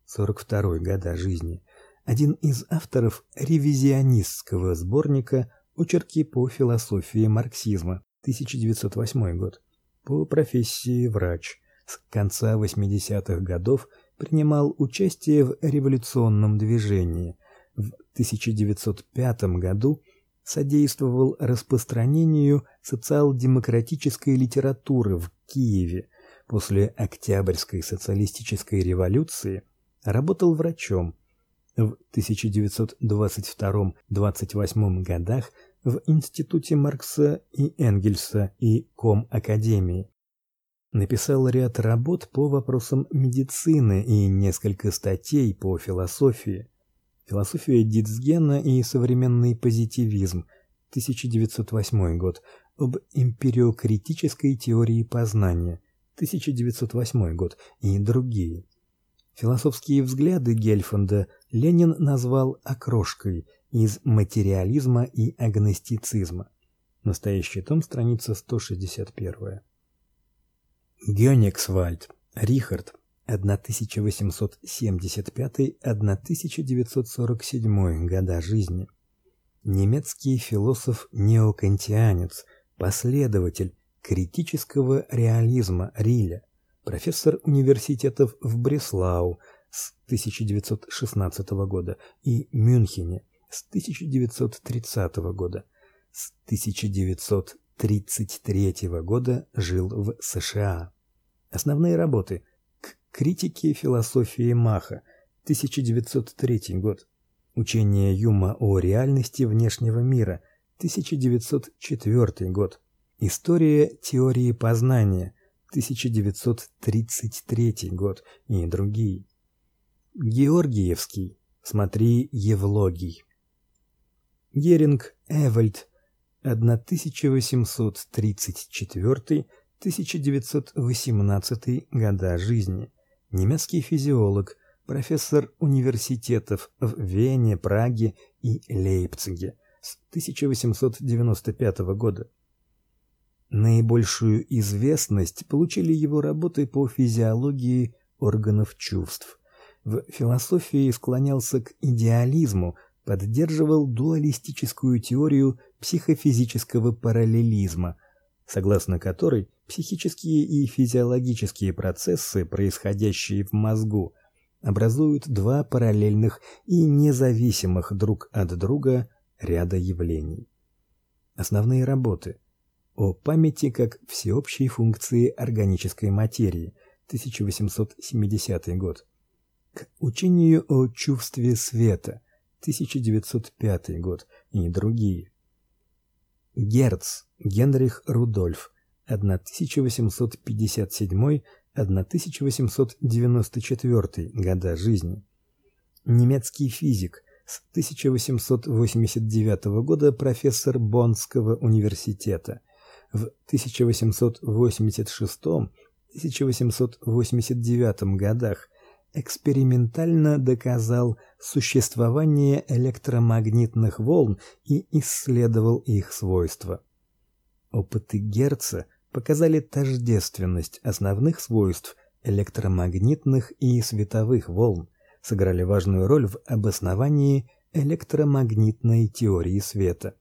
1942 года жизни, один из авторов ревизионистского сборника Очерки по философии марксизма, 1908 год. По профессии врач. С конца 80-х годов принимал участие в революционном движении. В 1905 году содействовал распространению социал-демократической литературы в Киеве после Октябрьской социалистической революции работал врачом. В 1922-28 годах в Институте Маркса и Энгельса и Ком-академии. Написал ряд работ по вопросам медицины и несколько статей по философии. Философия Дитцгена и современный позитивизм, 1908 год, об эмпириокритической теории познания, 1908 год и другие. Философские взгляды Гельфанда Ленин назвал окрошкой из материализма и агностицизма. Настоящий том, страница 161. Гёнигсвальд, Рихард, 1875-1947 года жизни. Немецкий философ-неокантианец, последователь критического реализма Риля, профессор университетов в Бреслау с 1916 года и Мюнхене с 1930 года. С 1933 года жил в США. Основные работы: К критике философии Маха, 1903 год. Учение Юма о реальности внешнего мира, 1904 год. История теории познания, 1933 год и другие. Георгиевский. Смотри Евлогий. Геринг Эвальд 1834-1918 года жизни. Немецкий физиолог, профессор университетов в Вене, Праге и Лейпциге с 1895 года. Наибольшую известность получили его работы по физиологии органов чувств. В философии склонялся к идеализму, поддерживал дуалистическую теорию психофизического параллелизма, согласно которой психические и физиологические процессы, происходящие в мозгу, образуют два параллельных и независимых друг от друга ряда явлений. Основные работы: о памяти как всеобщей функции органической материи, 1870 год. К учению о чувстве света, 1905 год и другие. Герц Генрих Рудольф 1857-1894 года жизни. Немецкий физик, с 1889 года профессор Боннского университета. В 1886-1889 годах экспериментально доказал существование электромагнитных волн и исследовал их свойства. Опыты Герца показали тождественность основных свойств электромагнитных и световых волн, сыграли важную роль в обосновании электромагнитной теории света.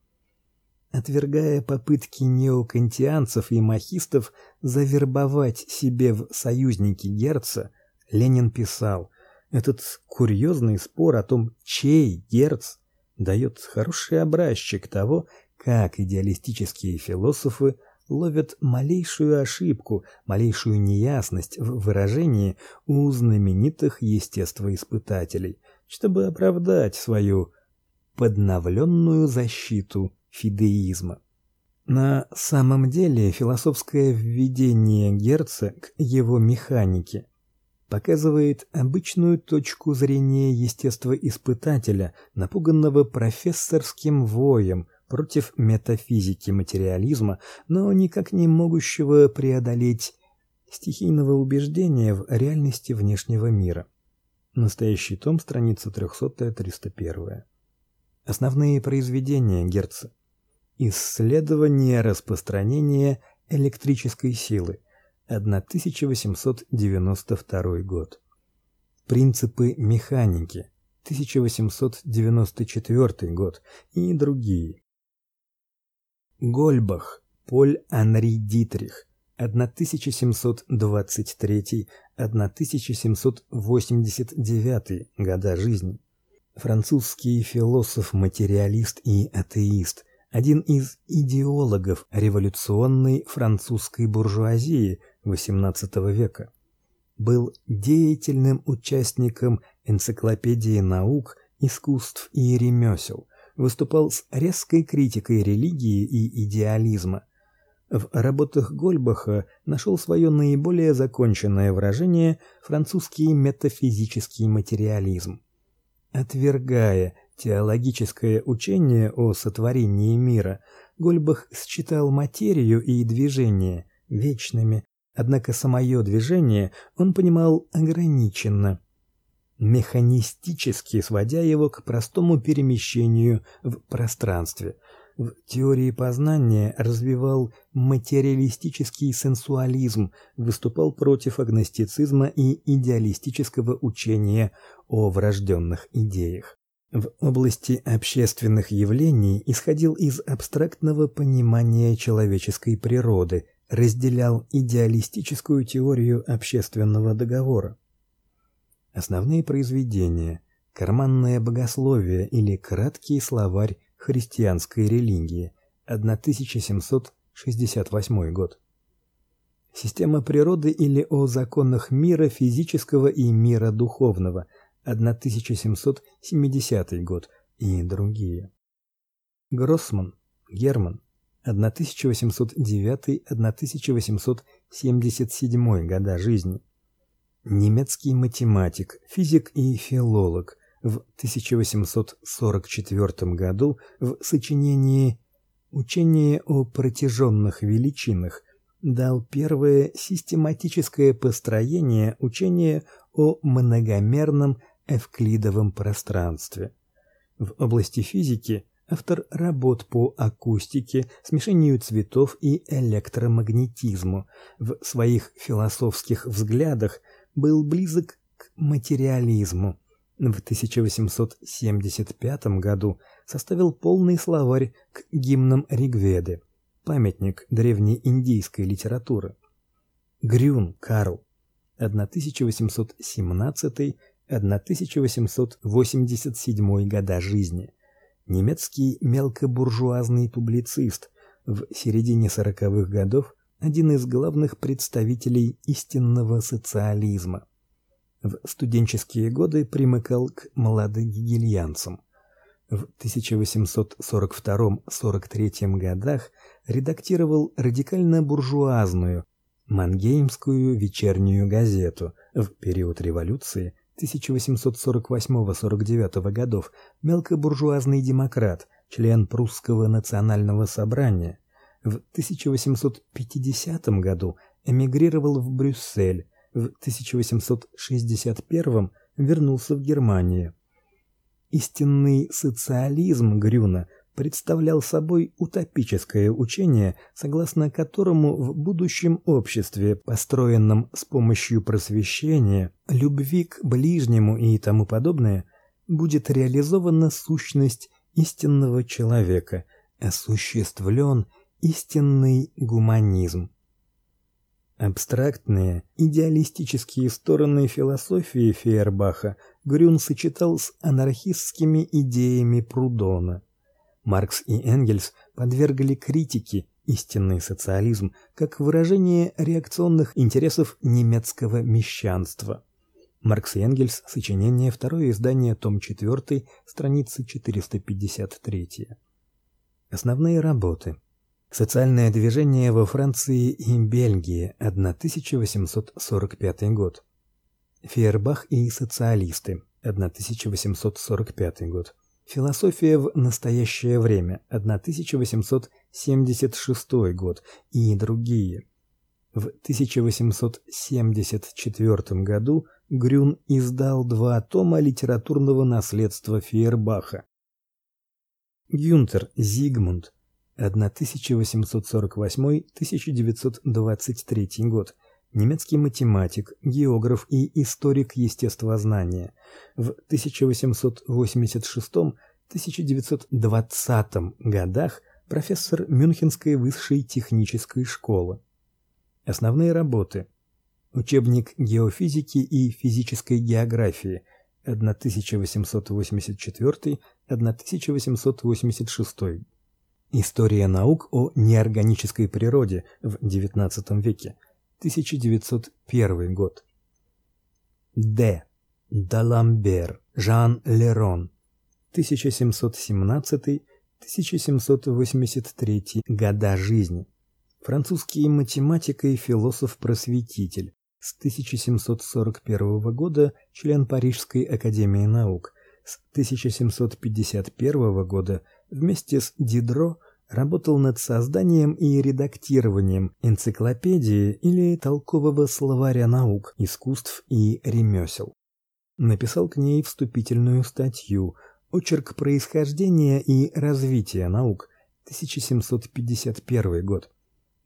Отвергая попытки неокантианцев и махистов завербовать себе в союзники Герца, Ленин писал: "Этот курьезный спор о том, чей Герц, дает хороший образчик того, как идеалистические философы ловят малейшую ошибку, малейшую неясность в выражении у знаменитых естествоиспытателей, чтобы оправдать свою подновленную защиту фидеизма. На самом деле философское введение Герца к его механике показывает обычную точку зрения естествоиспытателя, напуганного профессорским воем против метафизики материализма, но никак не могущего преодолеть стихийного убеждения в реальности внешнего мира. Настоящий том, страница 300-301. Основные произведения Герца. Исследование распространения электрической силы. 1892 год. Принципы механики. 1894 год и другие. Гольбах Поль Анри Дитрих 1723-1789 года жизни. Французский философ-материалист и атеист, один из идеологов революционной французской буржуазии XVIII века. Был деятельным участником энциклопедии наук, искусств и ремесел, выступал с резкой критикой религии и идеализма. В работах Гольбаха нашел свое наиболее законченное выражение французский метафизический материализм. Отвергая теологическое учение о сотворении мира, Гольбах считал материю и движение вечными, однако самое движение он понимал ограниченно, механистически сводя его к простому перемещению в пространстве. В теории познания развивал материалистический сенсуализм, выступал против агностицизма и идеалистического учения о врожденных идеях. В области общественных явлений исходил из абстрактного понимания человеческой природы, разделял идеалистическую теорию общественного договора. Основные произведения: Карманное богословие или Краткий словарь христианской религии, 1768 год. Система природы или о законах мира физического и мира духовного, 1770 год и другие. Гроссман, Герман, 1809-1877 года жизни немецкий математик, физик и филолог, в 1844 году в сочинении Учение о протяженных величинах дал первое систематическое построение учения о многомерном эвклидовом пространстве. В области физики автор работ по акустике, смешению цветов и электромагнетизму. В своих философских взглядах был близок к материализму. В 1875 году составил полный словарь к гимнам Ригведы, памятник древней индийской литературы. Грюн Карл 1817-1887 года жизни. Немецкий мелкобуржуазный публицист, в середине сороковых годов один из главных представителей истинного социализма. В студенческие годы примыкал к молодогегельянцам. В 1842-43 годах редактировал радикально-буржуазную Мангеймскую вечернюю газету. В период революции 1848-49 годов мелкобуржуазный демократ, член прусского национального собрания, в 1850 году эмигрировал в Брюссель, в 1861 вернулся в Германию. Истинный социализм Грюна представлял собой утопическое учение, согласно которому в будущем обществе, построенном с помощью просвещения, любви к ближнему и тому подобное, будет реализована сущность истинного человека, осуществлен истинный гуманизм. Абстрактные, идеалистические стороны философии Фейербаха Грюн сочетал с анархистскими идеями Прудона. Маркс и Энгельс подвергли критике истинный социализм как выражение реакционных интересов немецкого мещанства. Маркс и Энгельс. Сочинение. Второе издание. Том 4. Страница 453. Основные работы. Социальное движение во Франции и Бельгии, 1845 год. Фейербах и социалисты, 1845 год. Философия в настоящее время, 1876 год и другие. В 1874 году Грюн издал два тома литературного наследства Фейербаха. Гюнтер Зигмунд 1848-1923 год. Немецкий математик, географ и историк естествознания. В 1886-1920 годах профессор Мюнхенской высшей технической школы. Основные работы: Учебник геофизики и физической географии 1884-1886 История наук о неорганической природе в XIX веке. 1901 год. Д. Даламбер, Жан Лерон. 1717-1783 года жизни. Французский математик и философ-просветитель. С 1741 года член Парижской академии наук. С 1751 года вместе с Дидро работал над созданием и редактированием энциклопедии или толкового словаря наук, искусств и ремесел. Написал к ней вступительную статью Очерк происхождения и развития наук, 1751 год.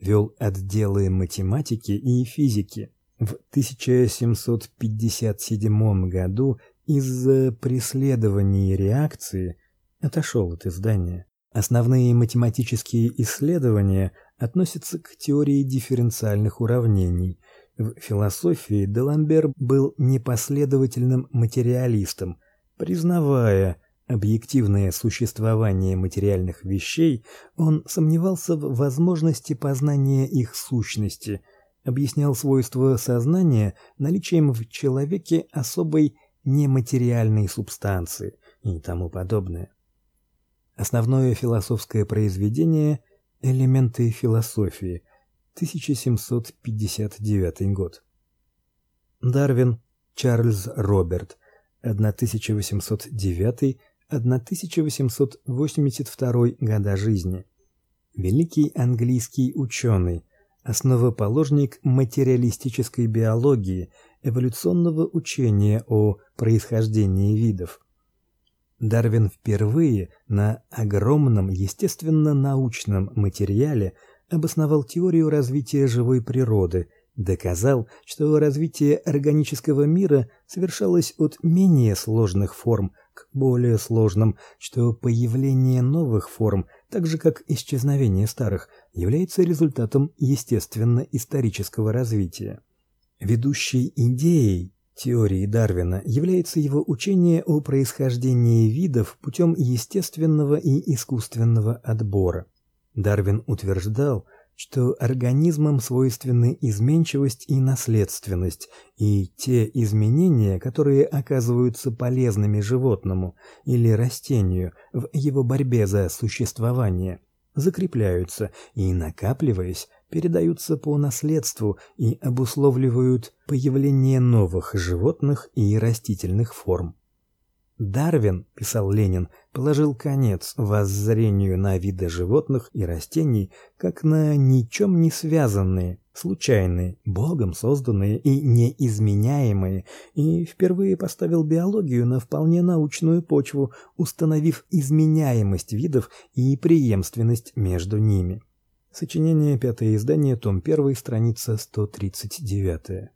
Вел отделы математики и физики. В 1757 году из-за преследований реакции отошел от издания. Основные математические исследования относятся к теории дифференциальных уравнений. В философии Деламбер был непоследовательным материалистом, признавая объективное существование материальных вещей, он сомневался в возможности познания их сущности, объяснял свойства сознания наличием в человеке особой нематериальной субстанции и тому подобное. Основное философское произведение Элементы философии, 1759 год. Дарвин Чарльз Роберт, 1809-1882 года жизни. Великий английский ученый, основоположник материалистической биологии, эволюционного учения о происхождении видов. Дарвин впервые на огромном естественно-научном материале обосновал теорию развития живой природы, доказал, что развитие органического мира совершалось от менее сложных форм к более сложным, что появление новых форм, так же как исчезновение старых, является результатом естественно-исторического развития. Ведущей идеей теории Дарвина является его учение о происхождении видов путем естественного и искусственного отбора. Дарвин утверждал, что организмам свойственны изменчивость и наследственность, и те изменения, которые оказываются полезными животному или растению в его борьбе за существование, закрепляются и накапливаясь передаются по наследству и обусловливают появление новых животных и растительных форм. Дарвин, писал Ленин, положил конец воззрению на виды животных и растений как на ничем не связанные, случайные, богом созданные и неизменяемые, и впервые поставил биологию на вполне научную почву, установив изменяемость видов и преемственность между ними. Сочинение, пятое издание, том 1, страница 139.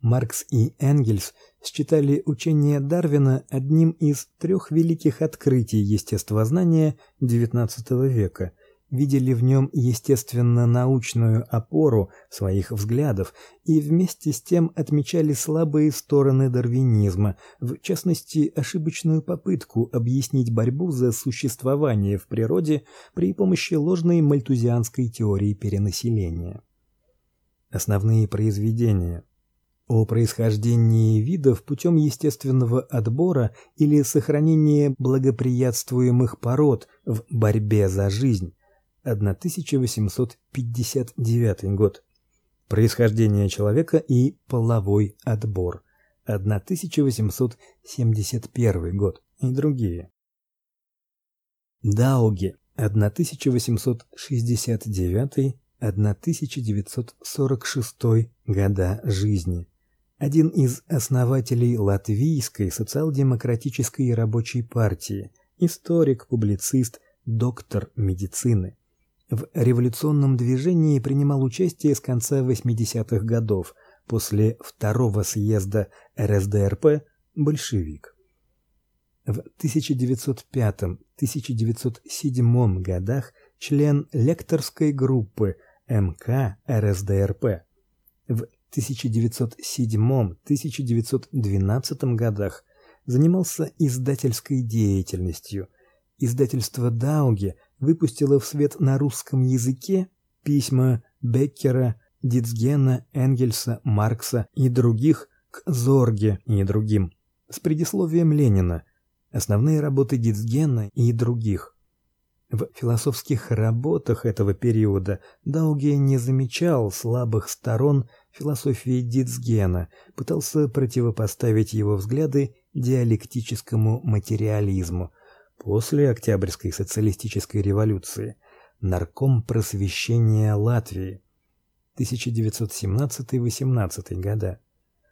Маркс и Энгельс считали учение Дарвина одним из трех великих открытий естествознания XIX века – видели в нем естественно-научную опору своих взглядов и вместе с тем отмечали слабые стороны дарвинизма, в частности, ошибочную попытку объяснить борьбу за существование в природе при помощи ложной мальтузианской теории перенаселения. Основные произведения о происхождении видов путем естественного отбора или сохранения благоприятствуемых пород в борьбе за жизнь 1859 год. Происхождение человека и половой отбор 1871 год и другие. Дауги 1869-1946 года жизни. Один из основателей латвийской социал-демократической рабочей партии, историк, публицист, доктор медицины. В революционном движении принимал участие с конца 80-х годов, после второго съезда РСДРП большевик. В 1905-1907 годах член лекторской группы МК РСДРП. В 1907-1912 годах занимался издательской деятельностью. Издательство Дауги выпустила в свет на русском языке письма Беккера, Дитцгена, Энгельса, Маркса и других к Зорге и другим с предисловием Ленина Основные работы Дицгена и других. В философских работах этого периода Дауге не замечал слабых сторон философии Дицгена, пытался противопоставить его взгляды диалектическому материализму. После Октябрьской социалистической революции. Нарком просвещения Латвии. 1917-18 года,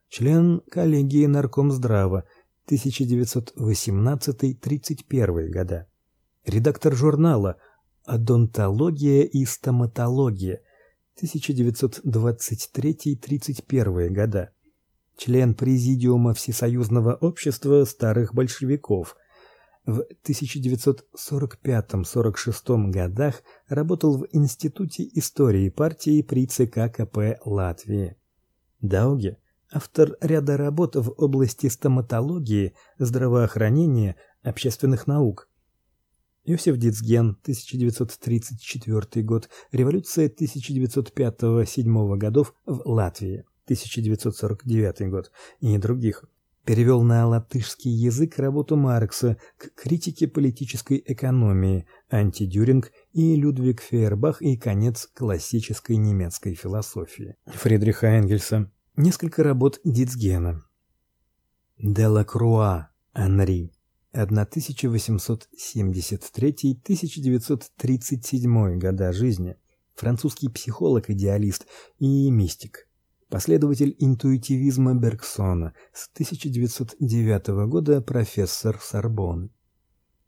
член коллегии наркомздрава. 1918-31 года, редактор журнала Одонтология и стоматология 1923-31 года, член президиума Всесоюзного общества старых большевиков. В 1945-46 годах работал в Институте истории партии при ЦК КП Латвии. Дауге автор ряда работ в области стоматологии, здравоохранения, общественных наук. Иосиф Дицген, 1934 год, революция 1905-7 годов в Латвии, 1949 год и других. Перевел на латышский язык работу Маркса к критике политической экономии, антидюринг и Людвиг Фейербах и конец классической немецкой философии. Фридриха Энгельса. Несколько работ Дицгена. Делакруа Анри 1873-1937 года жизни, французский психолог-идеалист и мистик, последователь интуитивизма Бергсона, с 1909 года профессор Сорбонны.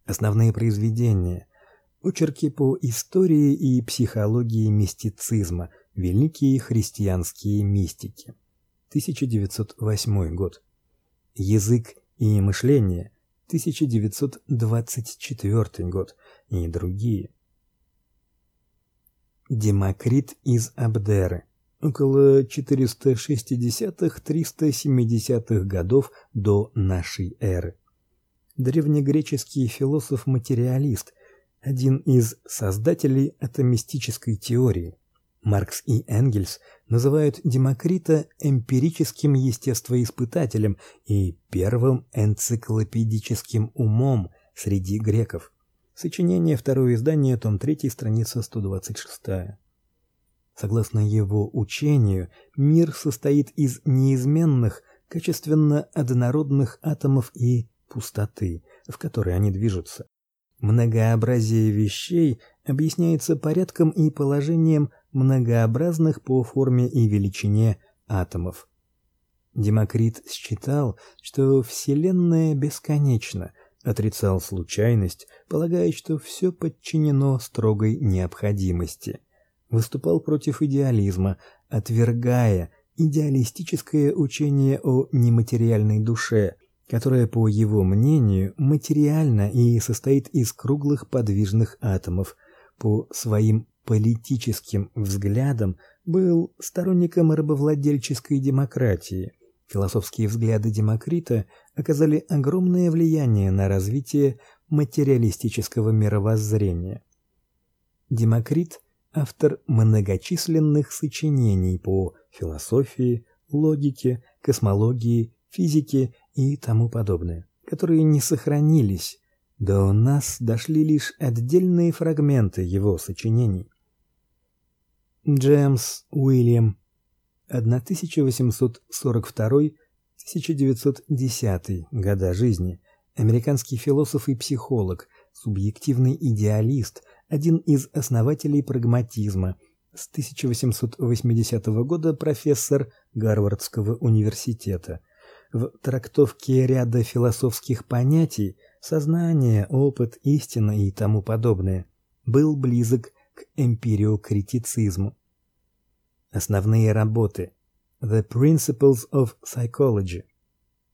Основные произведения: Очерки по истории и психологии мистицизма, Великие христианские мистики. 1908 год. Язык и мышление 1924 год и другие. Демокрит из Абдеры. Около 460-370-х годов до нашей эры. Древнегреческий философ-материалист, один из создателей атомистической теории. Маркс и Энгельс называют Демокрита эмпирическим естествоиспытателем и первым энциклопедическим умом среди греков. Сочинение, второе издание, том 3, страница 126. Согласно его учению, мир состоит из неизменных, качественно однородных атомов и пустоты, в которой они движутся. Многообразие вещей объясняется порядком и положением многообразных по форме и величине атомов. Демокрит считал, что Вселенная бесконечна, отрицал случайность, полагая, что все подчинено строгой необходимости. Выступал против идеализма, отвергая идеалистическое учение о нематериальной душе, которая, по его мнению, материальна и состоит из круглых подвижных атомов. По своим политическим взглядам был сторонником рабовладельческой демократии. Философские взгляды Демокрита оказали огромное влияние на развитие материалистического мировоззрения. Демокрит автор многочисленных сочинений по философии, логике, космологии, физике и тому подобное, которые не сохранились. До нас дошли лишь отдельные фрагменты его сочинений. Джеймс Уильям 1842-1910 года жизни, американский философ и психолог, субъективный идеалист, один из основателей прагматизма, с 1880 года профессор Гарвардского университета. В трактовке ряда философских понятий сознание, опыт, истина и тому подобное был близок к эмпириокритицизму. Основные работы: The Principles of Psychology.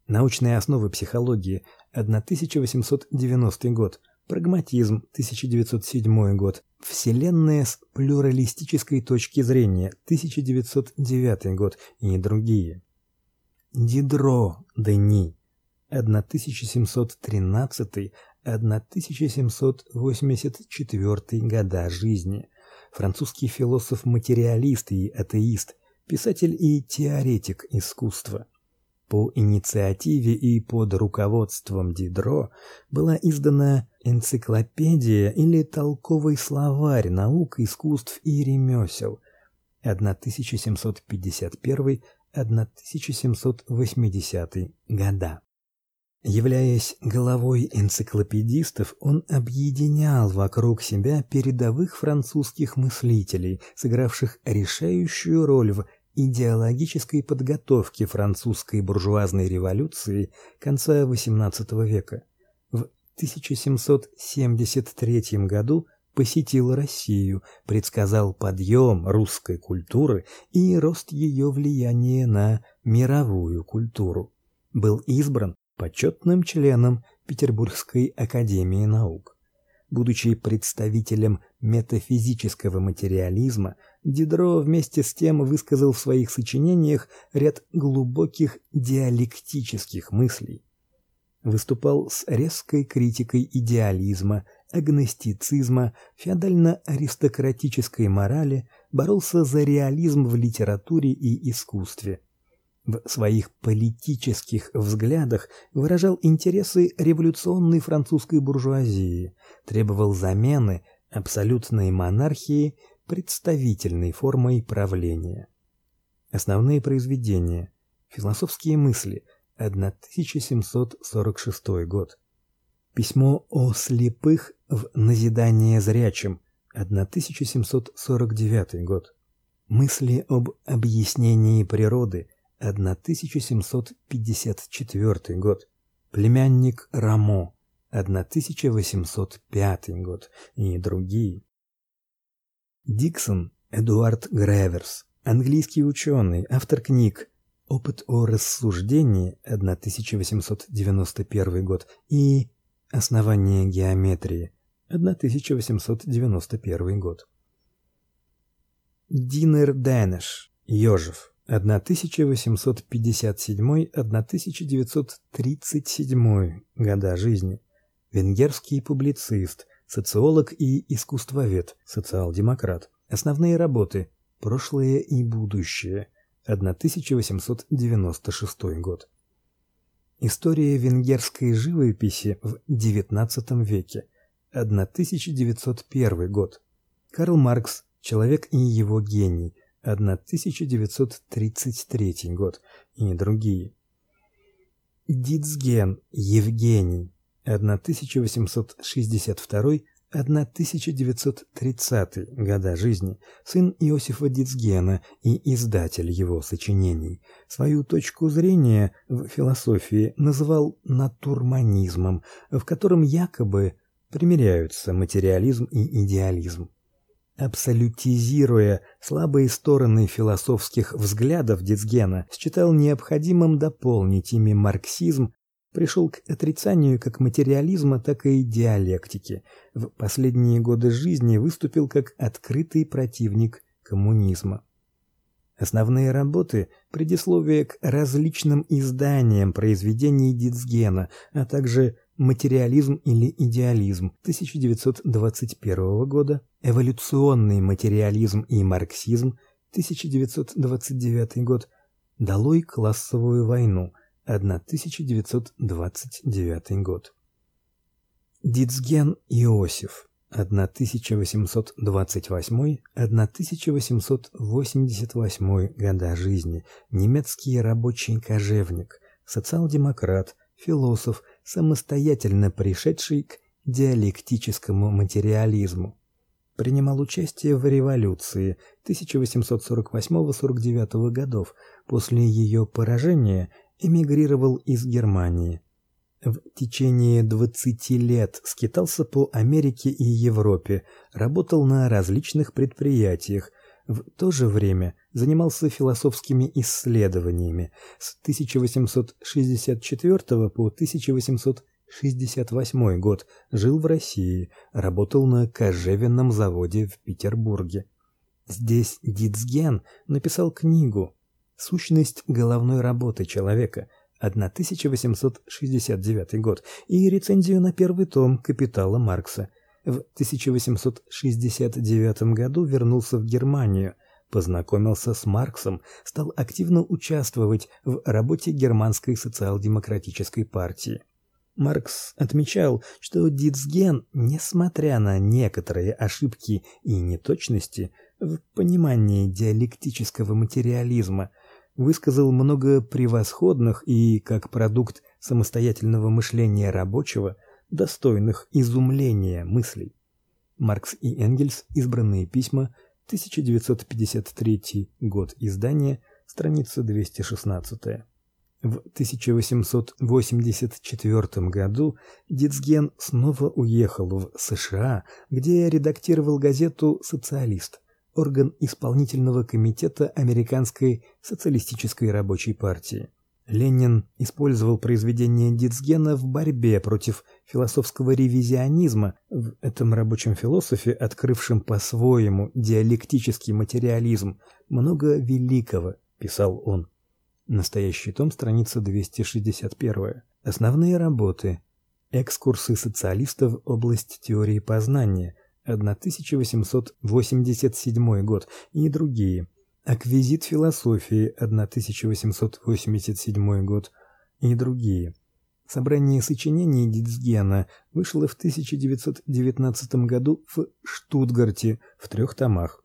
Научные основы психологии 1890 год. Прагматизм 1907 год. Вселенная с плюралистической точки зрения 1909 год и другие. Дидро Дени 1713-1784 года жизни. Французский философ-материалист и атеист, писатель и теоретик искусства. По инициативе и под руководством Дидро была издана энциклопедия или толковый словарь наук, искусств и ремесел 1751-1780 года. Являясь головой энциклопедистов, он объединял вокруг себя передовых французских мыслителей, сыгравших решающую роль в идеологической подготовке французской буржуазной революции конца XVIII века. В 1773 году посетил Россию, предсказал подъем русской культуры и рост ее влияния на мировую культуру. Был избран почетным членом Петербургской академии наук. Будучи представителем метафизического материализма, Дидро вместе с тем высказал в своих сочинениях ряд глубоких диалектических мыслей. Выступал с резкой критикой идеализма, агностицизма, феодально-аристократической морали, боролся за реализм в литературе и искусстве – в своих политических взглядах выражал интересы революционной французской буржуазии, требовал замены абсолютной монархии представительной формой правления. Основные произведения: Философские мысли, 1746 год. Письмо о слепых в назидание зрячим, 1749 год. Мысли об объяснении природы, 1754 год. Племянник Рамо, 1805 год и другие. Диксон Эдуард Греверс, английский ученый, автор книг Опыт о рассуждении, 1891 год, и Основание геометрии, 1891 год. Динер Дэнеш, Ёжев, 1857-1937 года жизни. Венгерский публицист, социолог и искусствовед, социал-демократ. Основные работы: Прошлое и будущее. 1896 год. История венгерской живописи в XIX веке. 1901 год. Карл Маркс. Человек и его гений. 1933 год и другие. Дицген Евгений 1862-1930 года жизни, сын Иосифа Дицгена и издатель его сочинений. Свою точку зрения в философии называл натурманизмом, в котором якобы примиряются материализм и идеализм абсолютизируя слабые стороны философских взглядов Дицгена, считал необходимым дополнить ими марксизм, пришел к отрицанию как материализма, так и диалектики. В последние годы жизни выступил как открытый противник коммунизма. Основные работы предисловие к различным изданиям произведений Дицгена, а также Материализм или идеализм. 1921 года, Эволюционный материализм и марксизм. 1929 год, Долой классовую войну. 1929 год. Дицген Иосиф. 1828-1888 года жизни, немецкий рабочий кожевник, социал-демократ, философ, самостоятельно пришедший к диалектическому материализму. Принимал участие в революции 1848-49 годов. После ее поражения эмигрировал из Германии. В течение 20 лет скитался по Америке и Европе, работал на различных предприятиях, в то же время занимался философскими исследованиями. С 1864 по 1868 год жил в России, работал на кожевенном заводе в Петербурге. Здесь Дицген написал книгу Сущность головной работы человека 1869 год и рецензию на первый том Капитала Маркса. В 1869 году вернулся в Германию, познакомился с Марксом, стал активно участвовать в работе германской социал-демократической партии. Маркс отмечал, что Дицген, несмотря на некоторые ошибки и неточности в понимании диалектического материализма, высказал много превосходных и как продукт самостоятельного мышления рабочего достойных изумления мыслей. Маркс и Энгельс. Избранные письма. 1953 год издания. Страница 216. В 1884 году Дицген снова уехал в США, где редактировал газету Социалист, орган исполнительного комитета Американской социалистической рабочей партии. Ленин использовал произведения Дицгена в борьбе против философского ревизионизма. В этом рабочем философе, открывшем по-своему диалектический материализм, много великого, писал он. Настоящий том, страница 261. Основные работы. Экскурсы социалистов в область теории познания, 1887 год и другие. Аквизит философии, 1887 год и другие. Собрание сочинений Дицгена вышло в 1919 году в Штутгарте в трех томах.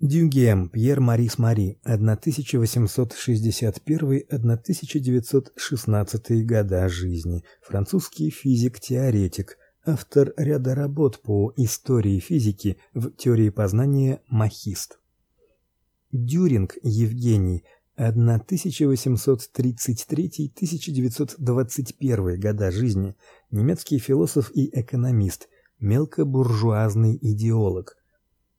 Дюгем Пьер Марис Мари 1861-1916 года жизни. Французский физик-теоретик, автор ряда работ по истории физики в теории познания махист. Дюринг Евгений 1833-1921 года жизни. Немецкий философ и экономист, мелкобуржуазный идеолог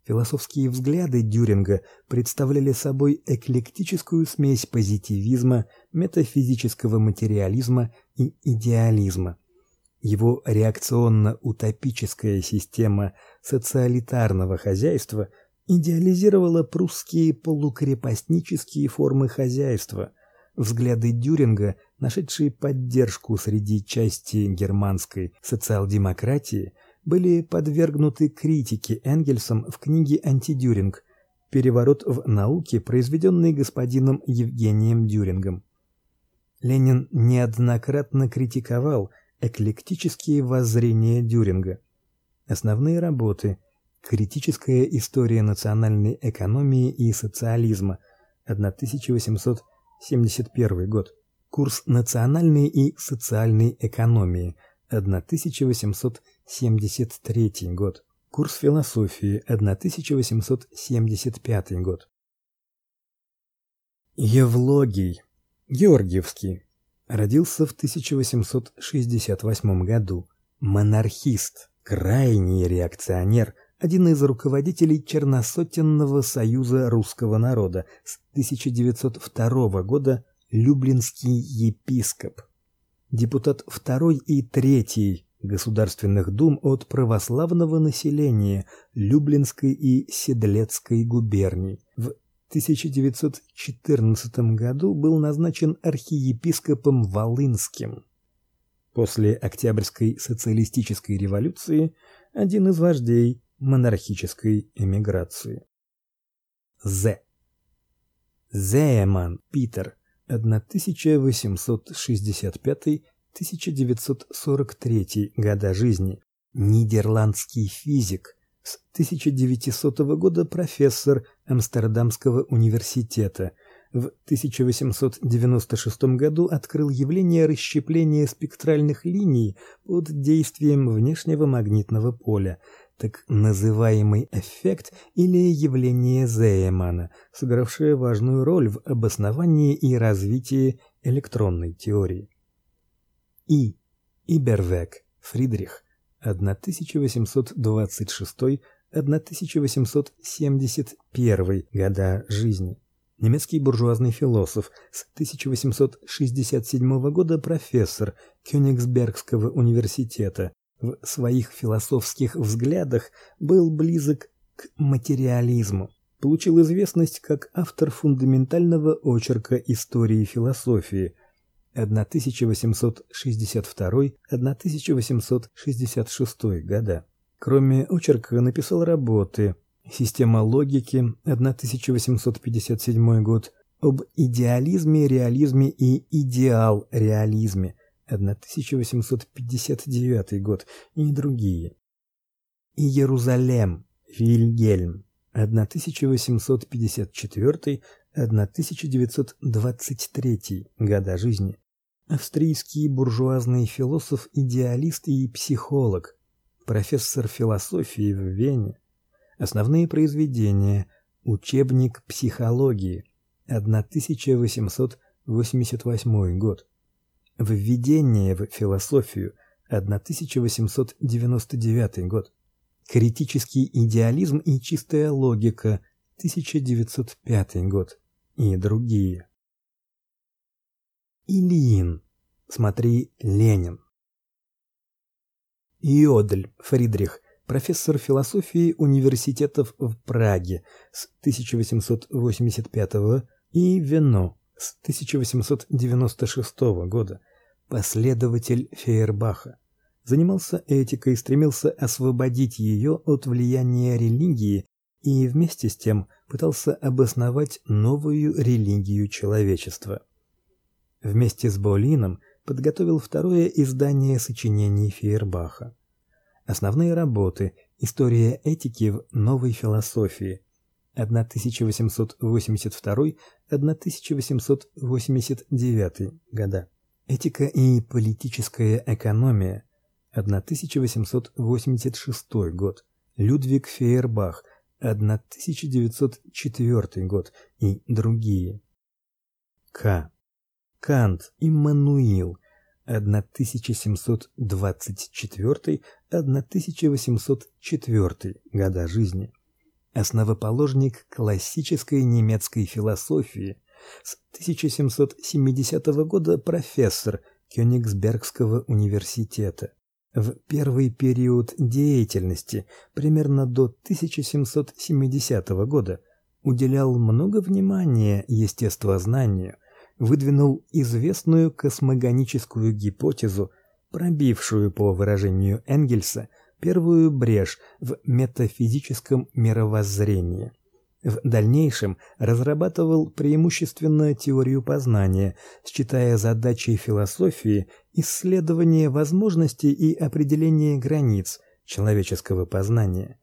Философские взгляды Дюринга представляли собой эклектическую смесь позитивизма, метафизического материализма и идеализма. Его реакционно-утопическая система социалитарного хозяйства идеализировала прусские полукрепостнические формы хозяйства. Взгляды Дюринга, нашедшие поддержку среди части германской социал-демократии, были подвергнуты критике Энгельсом в книге Антидюринг Переворот в науке, произведенный господином Евгением Дюрингом. Ленин неоднократно критиковал эклектические воззрения Дюринга. Основные работы: Критическая история национальной экономии и социализма, 1871 год. Курс национальной и социальной экономии, 1871 1873 год. Курс философии 1875 год. Евлогий Георгиевский родился в 1868 году. Монархист, крайний реакционер, один из руководителей Черносотенного союза русского народа с 1902 года, люблинский епископ. Депутат второй и третий государственных дум от православного населения Люблинской и Седлецкой губерний. В 1914 году был назначен архиепископом Волынским. После Октябрьской социалистической революции один из вождей монархической эмиграции. З. Зееман Питер 1865 1943 года жизни, нидерландский физик, с 1900 года профессор Амстердамского университета. В 1896 году открыл явление расщепления спектральных линий под действием внешнего магнитного поля, так называемый эффект или явление Зеймана, сыгравшее важную роль в обосновании и развитии электронной теории. И. Ибервек Фридрих 1826-1871 года жизни. Немецкий буржуазный философ, с 1867 года профессор Кёнигсбергского университета. В своих философских взглядах был близок к материализму. Получил известность как автор фундаментального очерка истории философии – 1862-1866 года. Кроме очерка написал работы Система логики, 1857 год, об идеализме, реализме и идеал-реализме, 1859 год и другие. Иерусалим, Вильгельм, 1854-1923 года жизни. Австрийский буржуазный философ, идеалист и психолог, профессор философии в Вене. Основные произведения: Учебник психологии, 1888 год. Введение в философию, 1899 год. Критический идеализм и чистая логика, 1905 год. И другие. Ильин. Смотри Ленин. Йодль Фридрих, профессор философии университетов в Праге с 1885 и Вено с 1896 года, последователь Фейербаха. Занимался этикой, стремился освободить ее от влияния религии и вместе с тем пытался обосновать новую религию человечества вместе с Болином подготовил второе издание сочинений Фейербаха. Основные работы: История этики в новой философии 1882-1889 года. Этика и политическая экономия 1886 год. Людвиг Фейербах 1904 год и другие. К. Кант Иммануил 1724-1804 года жизни. Основоположник классической немецкой философии. С 1770 года профессор Кёнигсбергского университета. В первый период деятельности, примерно до 1770 года, уделял много внимания естествознанию – выдвинул известную космогоническую гипотезу, пробившую, по выражению Энгельса, первую брешь в метафизическом мировоззрении. В дальнейшем разрабатывал преимущественно теорию познания, считая задачей философии исследование возможностей и определение границ человеческого познания.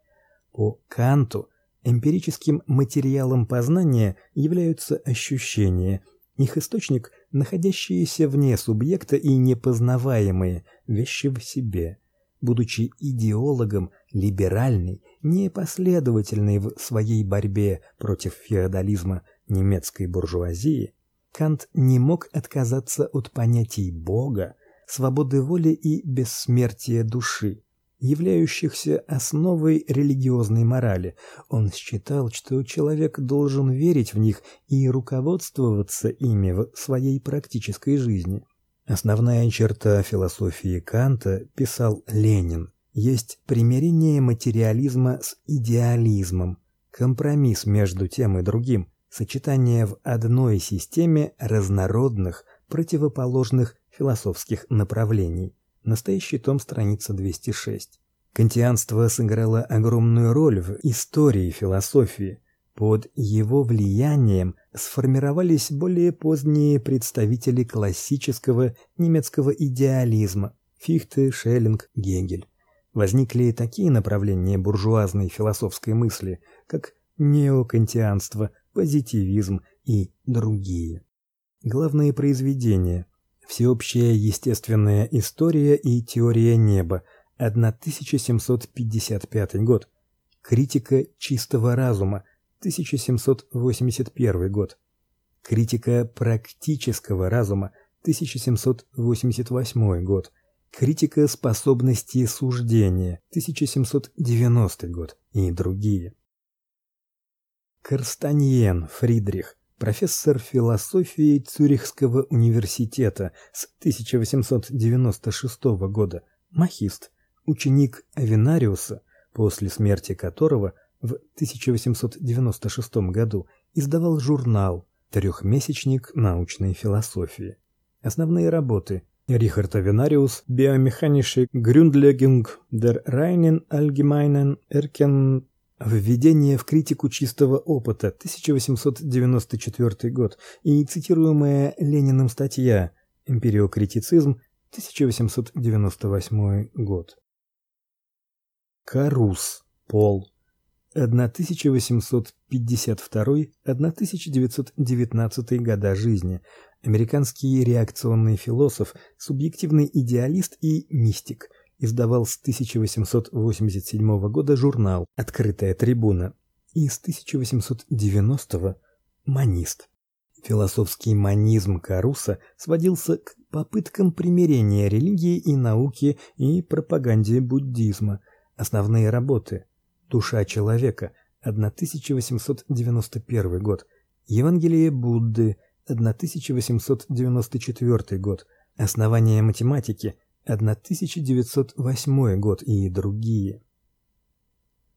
По Канту эмпирическим материалом познания являются ощущения – их источник находящиеся вне субъекта и непознаваемые вещи в себе. Будучи идеологом либеральной, непоследовательной в своей борьбе против феодализма немецкой буржуазии, Кант не мог отказаться от понятий Бога, свободы воли и бессмертия души являющихся основой религиозной морали. Он считал, что человек должен верить в них и руководствоваться ими в своей практической жизни. Основная черта философии Канта, писал Ленин, есть примирение материализма с идеализмом, компромисс между тем и другим, сочетание в одной системе разнородных, противоположных философских направлений. Настоящий том, страница 206. Кантианство сыграло огромную роль в истории философии. Под его влиянием сформировались более поздние представители классического немецкого идеализма: Фихте, Шеллинг, Гегель. Возникли такие направления буржуазной философской мысли, как неокантианство, позитивизм и другие. Главные произведения Всеобщая естественная история и теория неба, 1755 год. Критика чистого разума, 1781 год. Критика практического разума, 1788 год. Критика способности суждения, 1790 год и другие. Карстаньен Фридрих профессор философии Цюрихского университета с 1896 года, махист, ученик Авенариуса, после смерти которого в 1896 году издавал журнал Трехмесячник научной философии. Основные работы: Рихард Авенариус Biomechanische Grundlegung der reinen allgemeinen Erkenntnis Введение в критику чистого опыта, 1894 год, и цитируемая Лениным статья Эмпириокритицизм, 1898 год. Карус, Пол, 1852-1919 года жизни. Американский реакционный философ, субъективный идеалист и мистик. Издавал с 1887 года журнал Открытая трибуна и с 1890 Манист. Философский манизм Каруса сводился к попыткам примирения религии и науки и пропаганде буддизма. Основные работы: Душа человека, 1891 год. Евангелие Будды, 1894 год. Основание математики, 1908 год и другие.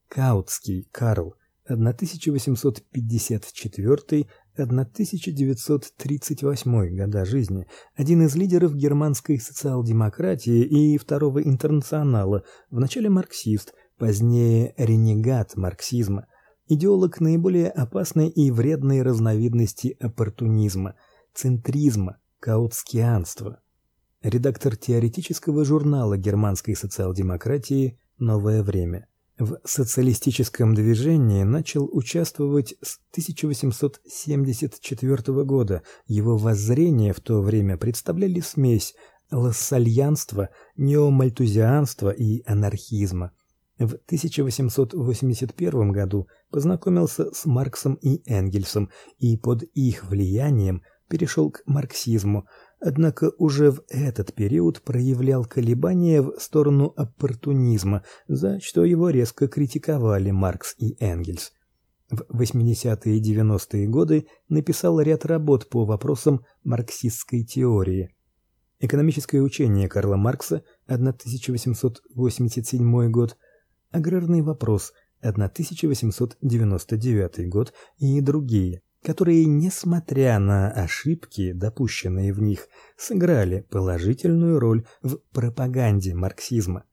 Каутский Карл, 1854-1938 года жизни, один из лидеров германской социал-демократии и второго интернационала, вначале марксист, позднее ренегат марксизма, идеолог наиболее опасной и вредной разновидности оппортунизма центризма, каутскианства. Редактор теоретического журнала германской социал-демократии Новое время. В социалистическом движении начал участвовать с 1874 года. Его воззрения в то время представляли смесь лассальянства, неомальтузианства и анархизма. В 1881 году познакомился с Марксом и Энгельсом и под их влиянием перешел к марксизму, однако уже в этот период проявлял колебания в сторону оппортунизма, за что его резко критиковали Маркс и Энгельс. В 80-е и 90-е годы написал ряд работ по вопросам марксистской теории. Экономическое учение Карла Маркса, 1887 год, Аграрный вопрос 1899 год и другие, которые, несмотря на ошибки, допущенные в них, сыграли положительную роль в пропаганде марксизма.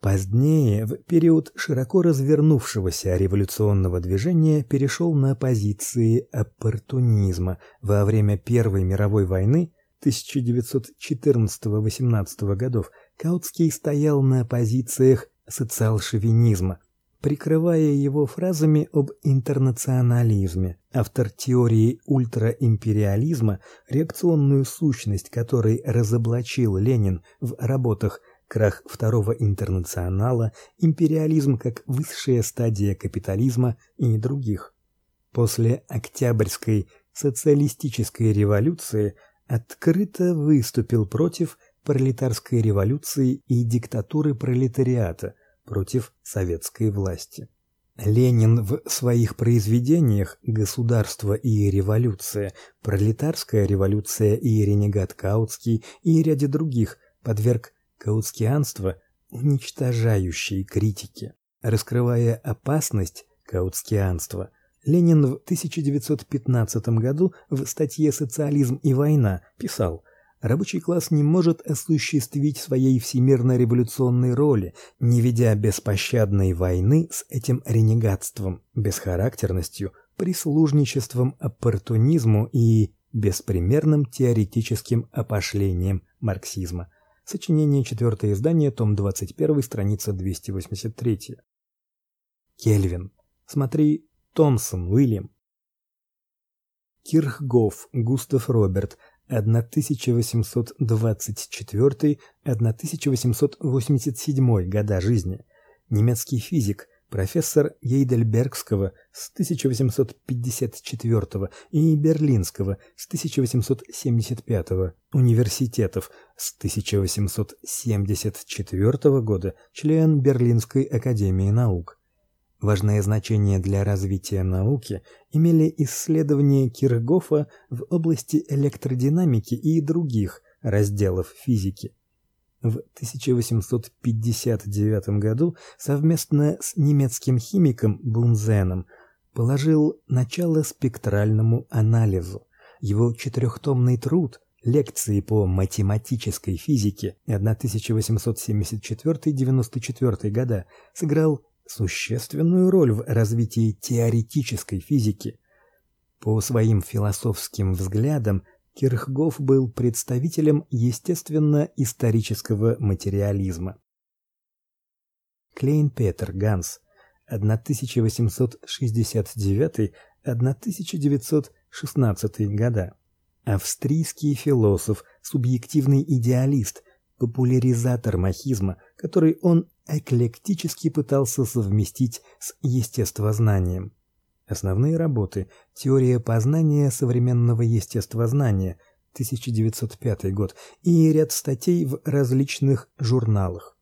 Позднее, в период широко развернувшегося революционного движения, перешел на позиции оппортунизма. Во время Первой мировой войны 1914-18 годов Каутский стоял на позициях социал-шовинизма, прикрывая его фразами об интернационализме. Автор теории ультраимпериализма, реакционную сущность которой разоблачил Ленин в работах Крах второго интернационала, империализм как высшая стадия капитализма и других. После Октябрьской социалистической революции открыто выступил против пролетарской революции и диктатуры пролетариата против советской власти. Ленин в своих произведениях Государство и революция, Пролетарская революция и Ренегат Каутский и ряде других подверг каутскианство уничтожающей критике. Раскрывая опасность каутскианства, Ленин в 1915 году в статье Социализм и война писал: Рабочий класс не может осуществить своей всемирно-революционной роли, не ведя беспощадной войны с этим ренегатством, бесхарактерностью, прислужничеством оппортунизму и беспримерным теоретическим опошлением марксизма. Сочинение, четвертое издание, том 21, страница 283. Кельвин. Смотри, Томсон, Уильям. Кирхгоф, Густав Роберт. 1824-1887 года жизни, немецкий физик, профессор Гейдельбергского с 1854 и Берлинского с 1875 университетов, с 1874 года член Берлинской академии наук. Важное значение для развития науки имели исследования Киргофа в области электродинамики и других разделов физики. В 1859 году совместно с немецким химиком Бунзеном положил начало спектральному анализу. Его четырехтомный труд Лекции по математической физике 1874-94 года сыграл существенную роль в развитии теоретической физики. По своим философским взглядам Кирхгоф был представителем естественно-исторического материализма. Клейн Петер Ганс 1869-1916 года. Австрийский философ, субъективный идеалист, популяризатор махизма, который он эклектически пытался совместить с естествознанием. Основные работы: Теория познания современного естествознания, 1905 год, и ряд статей в различных журналах.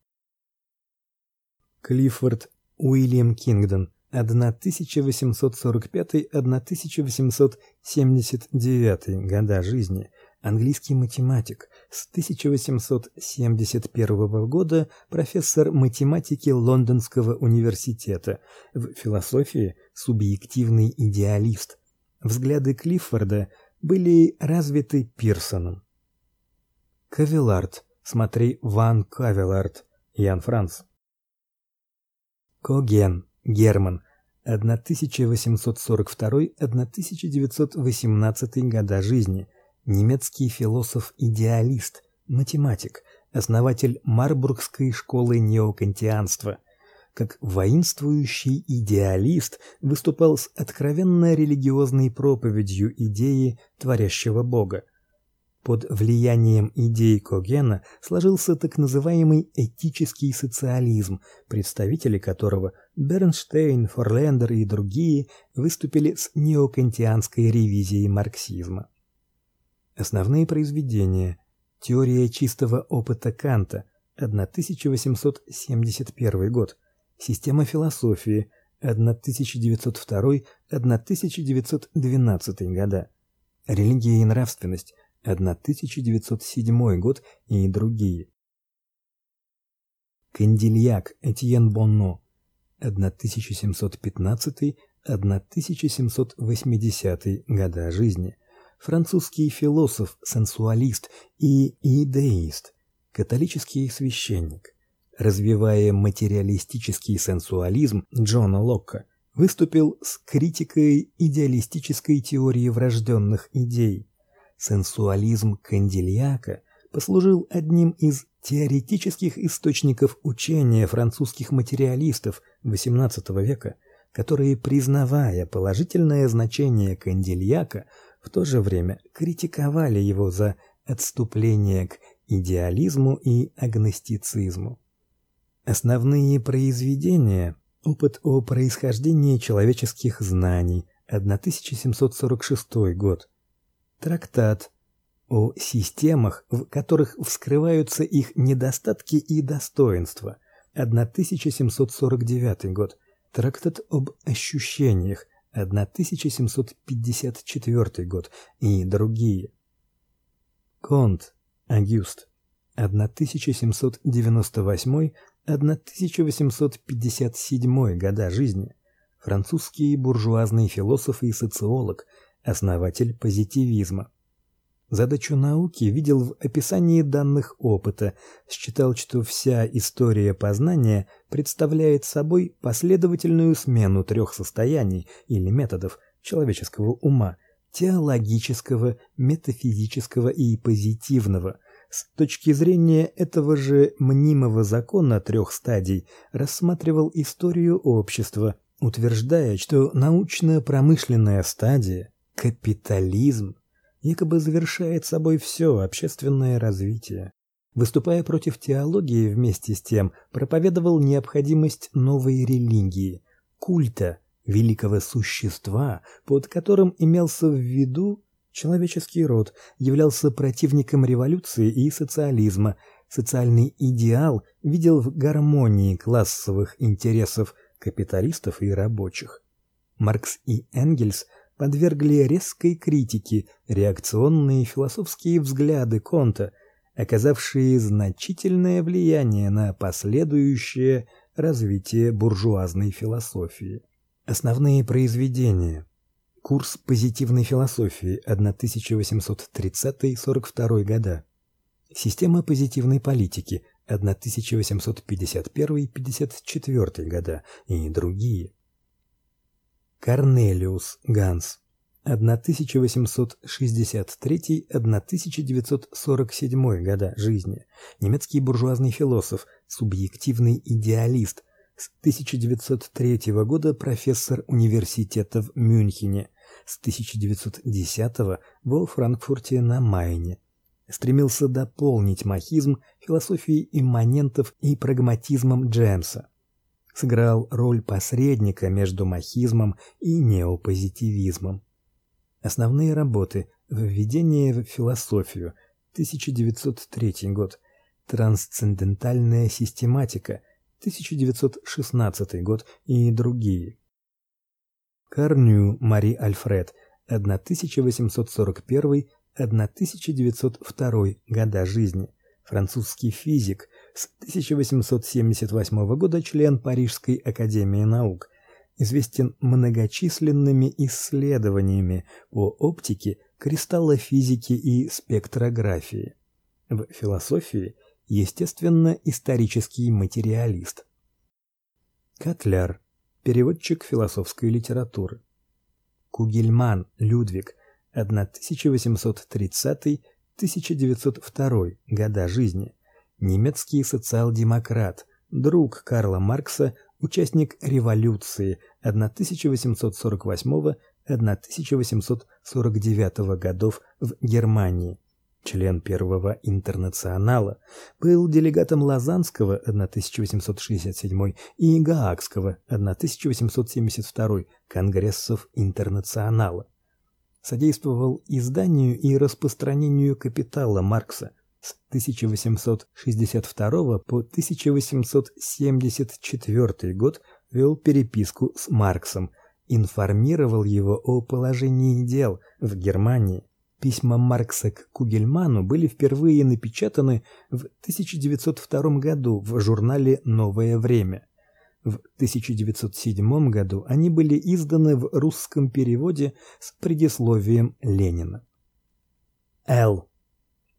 Клиффорд Уильям Кингдон 1845-1879 года жизни, английский математик, с 1871 года профессор математики Лондонского университета, в философии субъективный идеалист. Взгляды Клиффорда были развиты Пирсоном. Кавелард, смотри Ван Кавелард, Ян Франц. Коген, Герман, 1842-1918 года жизни, немецкий философ-идеалист, математик, основатель Марбургской школы неокантианства. Как воинствующий идеалист выступал с откровенно религиозной проповедью идеи творящего Бога. Под влиянием идей Когена сложился так называемый этический социализм, представители которого Бернштейн, Форлендер и другие выступили с неокантианской ревизией марксизма. Основные произведения: Теория чистого опыта Канта, 1871 год. Система философии, 1902-1912 года. Религия и нравственность, 1907 год и другие. Кандильяк Этьен Бонно 1715-1780 года жизни. Французский философ, сенсуалист и идеист, католический священник. Развивая материалистический сенсуализм Джона Локка, выступил с критикой идеалистической теории врожденных идей Сенсуализм Кандильяка послужил одним из теоретических источников учения французских материалистов XVIII века, которые, признавая положительное значение Кандильяка, в то же время критиковали его за отступление к идеализму и агностицизму. Основные произведения: Опыт о происхождении человеческих знаний, 1746 год. Трактат о системах, в которых вскрываются их недостатки и достоинства. 1749 год. Трактат об ощущениях. 1754 год и другие. Конт Агюст 1798-1857 года жизни. Французский буржуазный философ и социолог, основатель позитивизма. Задачу науки видел в описании данных опыта, считал, что вся история познания представляет собой последовательную смену трех состояний или методов человеческого ума: теологического, метафизического и позитивного. С точки зрения этого же мнимого закона трех стадий рассматривал историю общества, утверждая, что научно-промышленная стадия Капитализм якобы завершает собой все общественное развитие. Выступая против теологии, вместе с тем проповедовал необходимость новой религии, культа великого существа, под которым имелся в виду человеческий род, являлся противником революции и социализма. Социальный идеал видел в гармонии классовых интересов капиталистов и рабочих. Маркс и Энгельс подвергли резкой критике реакционные философские взгляды Конта, оказавшие значительное влияние на последующее развитие буржуазной философии. Основные произведения. Курс позитивной философии 1830-42 года. Система позитивной политики 1851-54 года и другие. Корнелиус Ганс 1863-1947 года жизни. Немецкий буржуазный философ, субъективный идеалист. С 1903 года профессор университета в Мюнхене. С 1910 во Франкфурте на Майне. Стремился дополнить махизм философией имманентов и прагматизмом Джемса. Сыграл роль посредника между махизмом и неопозитивизмом. Основные работы: Введение в философию, 1903 год. Трансцендентальная систематика, 1916 год и другие. Карню Мари Альфред, 1841-1902 года жизни. Французский физик, с 1878 года член Парижской академии наук известен многочисленными исследованиями по оптике, кристаллофизике и спектрографии. В философии естественно-исторический материалист. Котляр, переводчик философской литературы. Кугельман Людвиг, 1830-1902 года жизни, немецкий социал-демократ, друг Карла Маркса, участник революции 1848-1849 годов в Германии, член Первого интернационала, был делегатом Лозаннского 1867 и Гаагского 1872 конгрессов интернационала. Содействовал изданию и распространению капитала Маркса с 1862 по 1874 год вел переписку с Марксом, информировал его о положении дел в Германии. Письма Маркса к Кугельману были впервые напечатаны в 1902 году в журнале Новое время. В 1907 году они были изданы в русском переводе с предисловием Ленина. Л.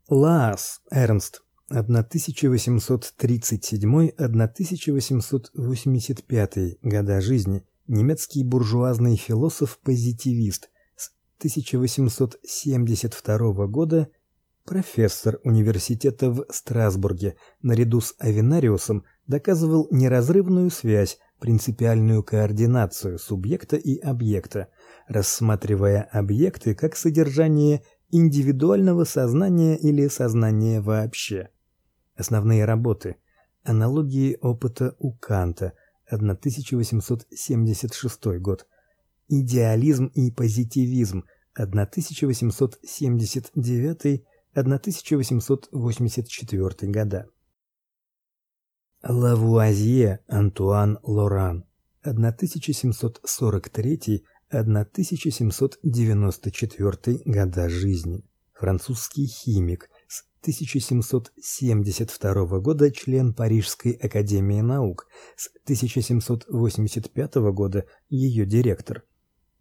Лаас Эрнст 1837-1885 года жизни, немецкий буржуазный философ-позитивист, с 1872 года профессор университета в Страсбурге, наряду с Авенариусом доказывал неразрывную связь, принципиальную координацию субъекта и объекта, рассматривая объекты как содержание индивидуального сознания или сознания вообще. Основные работы: Аналогии опыта у Канта, 1876 год. Идеализм и позитивизм, 1879-1884 года. Лавуазье Антуан Лоран, 1743 1794 года жизни. Французский химик, с 1772 года член Парижской академии наук, с 1785 года ее директор.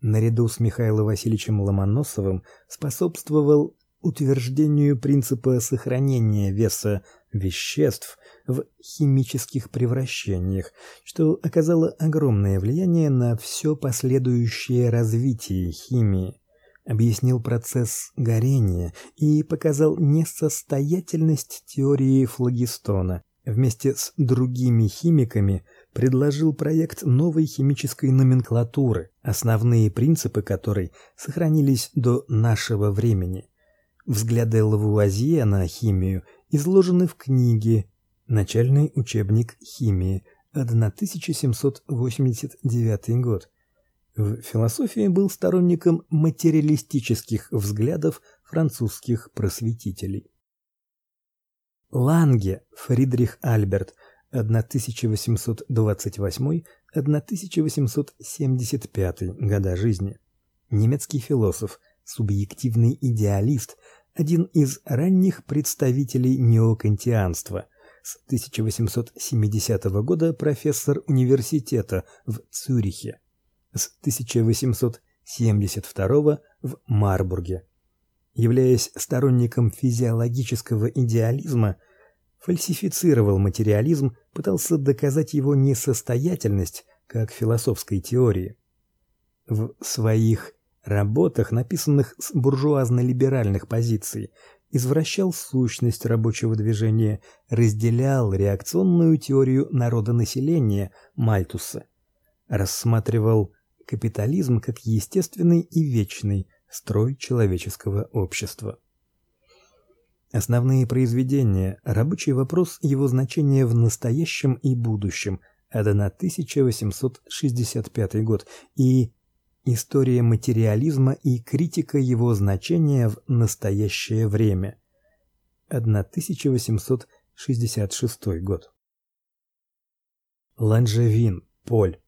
Наряду с Михаилом Васильевичем Ломоносовым способствовал утверждению принципа сохранения веса веществ в химических превращениях, что оказало огромное влияние на все последующее развитие химии. Объяснил процесс горения и показал несостоятельность теории флогистона. Вместе с другими химиками предложил проект новой химической номенклатуры, основные принципы которой сохранились до нашего времени. Взгляды Лавуазье на химию изложены в книге Начальный учебник химии, 1789 год. В философии был сторонником материалистических взглядов французских просветителей. Ланге Фридрих Альберт 1828-1875 года жизни. Немецкий философ, субъективный идеалист, один из ранних представителей неокантианства. С 1870 года профессор университета в Цюрихе. С 1872 в Марбурге. Являясь сторонником физиологического идеализма, фальсифицировал материализм, пытался доказать его несостоятельность как философской теории. В своих работах, написанных с буржуазно-либеральных позиций, извращал сущность рабочего движения, разделял реакционную теорию народонаселения Мальтуса, рассматривал капитализм как естественный и вечный строй человеческого общества. Основные произведения, рабочий вопрос, его значение в настоящем и будущем, 1865 год, и История материализма и критика его значения в настоящее время. 1866 год. Ланжевин, Поль.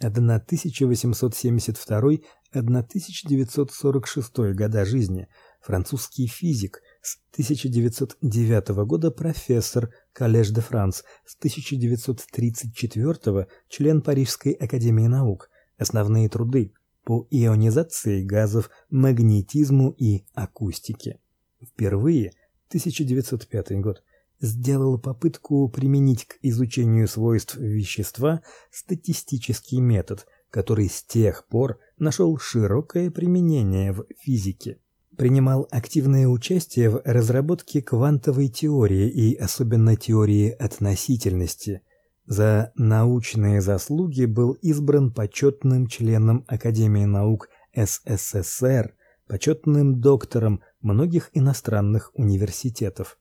1872-1946 года жизни. Французский физик, с 1909 года профессор Коллеж де Франс, с 1934 член Парижской академии наук. Основные труды: по ионизации газов, магнетизму и акустике. Впервые 1905 год сделал попытку применить к изучению свойств вещества статистический метод, который с тех пор нашел широкое применение в физике. Принимал активное участие в разработке квантовой теории и особенно теории относительности – за научные заслуги был избран почетным членом Академии наук СССР, почетным доктором многих иностранных университетов.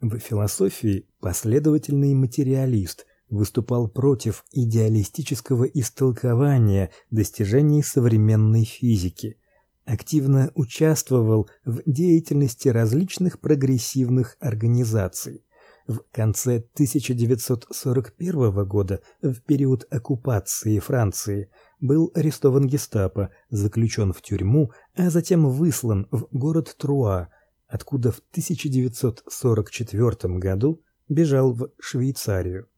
В философии последовательный материалист, выступал против идеалистического истолкования достижений современной физики. Активно участвовал в деятельности различных прогрессивных организаций в конце 1941 года, в период оккупации Франции, был арестован Гестапо, заключен в тюрьму, а затем выслан в город Труа, откуда в 1944 году бежал в Швейцарию.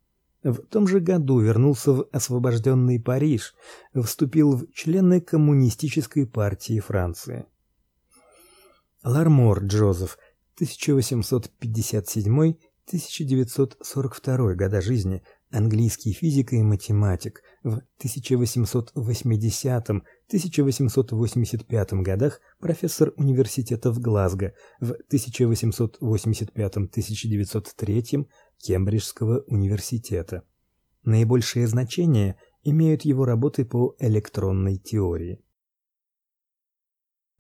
В том же году вернулся в освобожденный Париж, вступил в члены коммунистической партии Франции. Лармор Джозеф 1857 1942 года жизни, английский физик и математик. В 1880-1885 годах профессор университета в Глазго. В 1885-1903 Кембриджского университета. Наибольшее значение имеют его работы по электронной теории.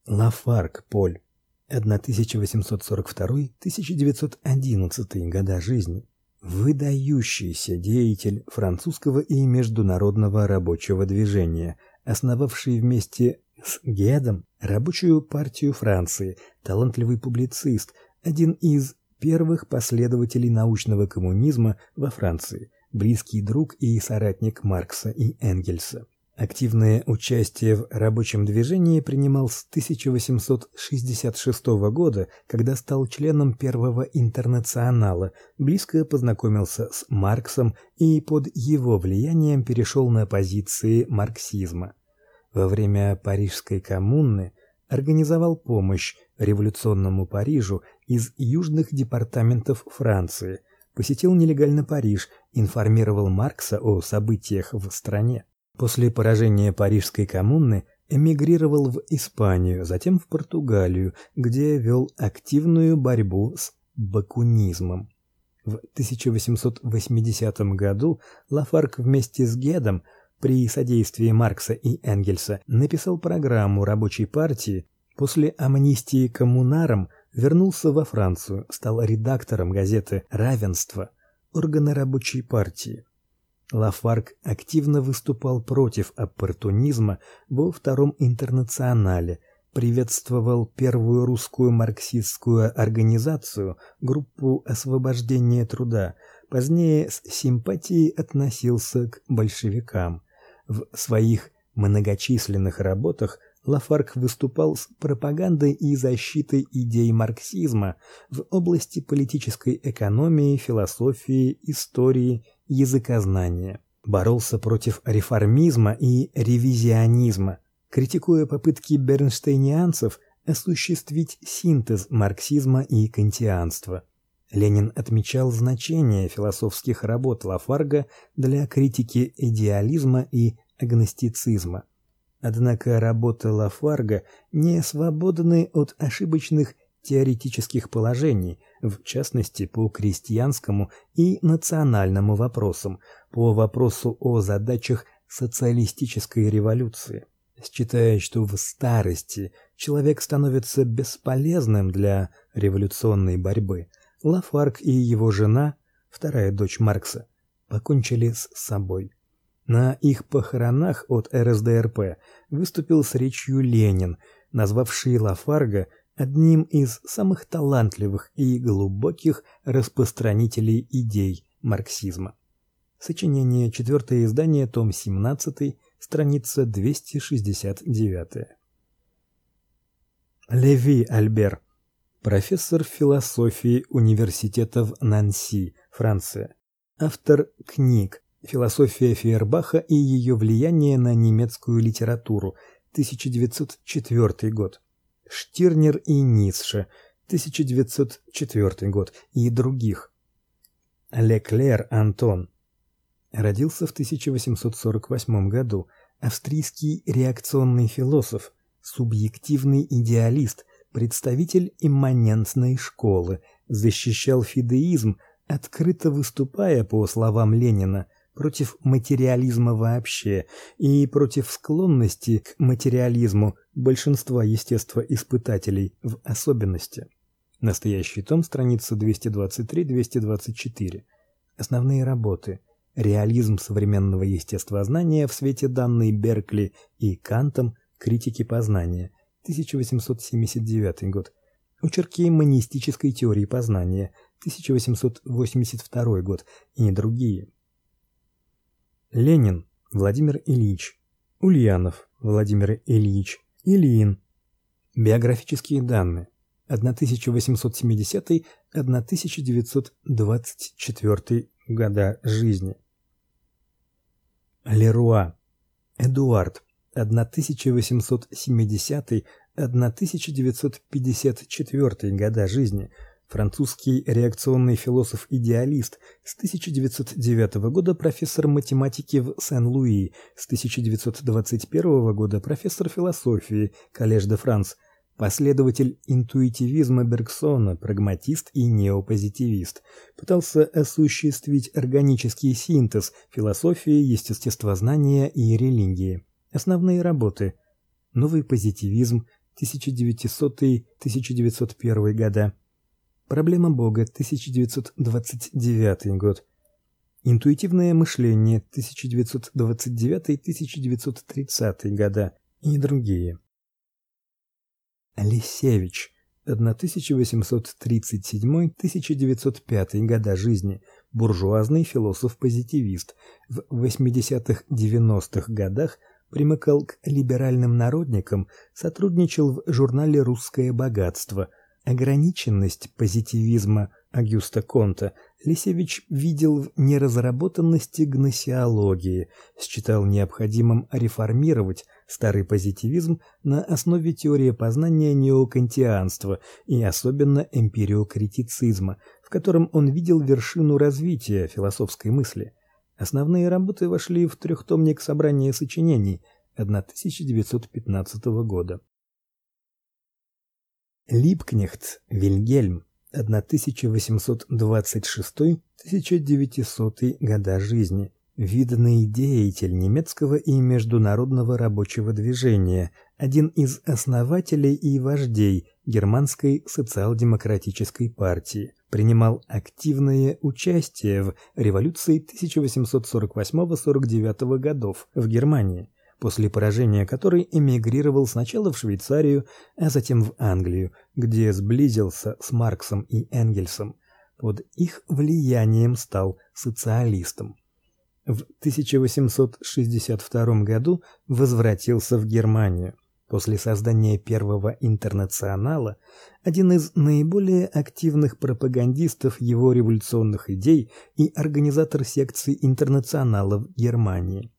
Лафарк Поль 1842-1911 года жизни. Выдающийся деятель французского и международного рабочего движения, основавший вместе с Гедом рабочую партию Франции, талантливый публицист, один из первых последователей научного коммунизма во Франции, близкий друг и соратник Маркса и Энгельса. Активное участие в рабочем движении принимал с 1866 года, когда стал членом Первого интернационала, близко познакомился с Марксом и под его влиянием перешел на позиции марксизма. Во время Парижской коммуны организовал помощь революционному Парижу из южных департаментов Франции, посетил нелегально Париж, информировал Маркса о событиях в стране. После поражения Парижской коммуны эмигрировал в Испанию, затем в Португалию, где вел активную борьбу с бакунизмом. В 1880 году Лафарк вместе с Гедом при содействии Маркса и Энгельса написал программу рабочей партии. После амнистии коммунарам вернулся во Францию, стал редактором газеты Равенство, органа рабочей партии. Лафарк активно выступал против оппортунизма во Втором интернационале, приветствовал первую русскую марксистскую организацию, группу освобождения труда, позднее с симпатией относился к большевикам. В своих многочисленных работах Лафарк выступал с пропагандой и защитой идей марксизма в области политической экономии, философии, истории языкознания, боролся против реформизма и ревизионизма, критикуя попытки бернштейнианцев осуществить синтез марксизма и кантианства. Ленин отмечал значение философских работ Лафарга для критики идеализма и агностицизма. Однако работы Лафарга не свободны от ошибочных теоретических положений, в частности по крестьянскому и национальному вопросам, по вопросу о задачах социалистической революции. Считая, что в старости человек становится бесполезным для революционной борьбы, Лафарг и его жена, вторая дочь Маркса, покончили с собой. На их похоронах от РСДРП выступил с речью Ленин, назвавший Лафарга одним из самых талантливых и глубоких распространителей идей марксизма. Сочинение, четвертое издание, том 17, страница 269. Леви Альбер профессор философии университета в Нанси, Франция. Автор книг Философия Фейербаха и ее влияние на немецкую литературу, 1904 год. Штирнер и Ницше, 1904 год. И других. Леклер Антон. Родился в 1848 году, австрийский реакционный философ, субъективный идеалист, представитель имманентной школы, защищал фидеизм, открыто выступая, по словам Ленина, против материализма вообще и против склонности к материализму большинства естествоиспытателей в особенности. Настоящий том, страница 223-224. Основные работы. Реализм современного естествознания в свете данной Беркли и Кантом критики познания. 1879 год. Очерки монистической теории познания, 1882 год и другие. Ленин Владимир Ильич, Ульянов Владимир Ильич, Ильин. Биографические данные. 1870-1924 года жизни. Леруа Эдуард 1870-1954 года жизни, французский реакционный философ-идеалист, с 1909 года профессор математики в Сен-Луи, с 1921 года профессор философии, Коллеж де Франс, последователь интуитивизма Бергсона, прагматист и неопозитивист, пытался осуществить органический синтез философии, естествознания и религии. Основные работы: Новый позитивизм 1900-1901 года. Проблема Бога 1929 год. Интуитивное мышление 1929-1930 года и другие. Лисевич 1837-1905 года жизни, буржуазный философ-позитивист. В 80-х-90-х годах примыкал к либеральным народникам, сотрудничал в журнале Русское богатство. Ограниченность позитивизма Агюста Конта Лисевич видел в неразработанности гносеологии, считал необходимым реформировать старый позитивизм на основе теории познания неокантианства и особенно эмпириокритицизма, в котором он видел вершину развития философской мысли. Основные работы вошли в трехтомник собрания сочинений 1915 года. Липкнехт Вильгельм 1826-1900 года жизни. Видный деятель немецкого и международного рабочего движения, один из основателей и вождей германской социал-демократической партии. Принимал активное участие в революции 1848-49 годов в Германии, после поражения которой эмигрировал сначала в Швейцарию, а затем в Англию, где сблизился с Марксом и Энгельсом. Под их влиянием стал социалистом. В 1862 году возвратился в Германию После создания первого интернационала один из наиболее активных пропагандистов его революционных идей и организатор секции интернационала в Германии.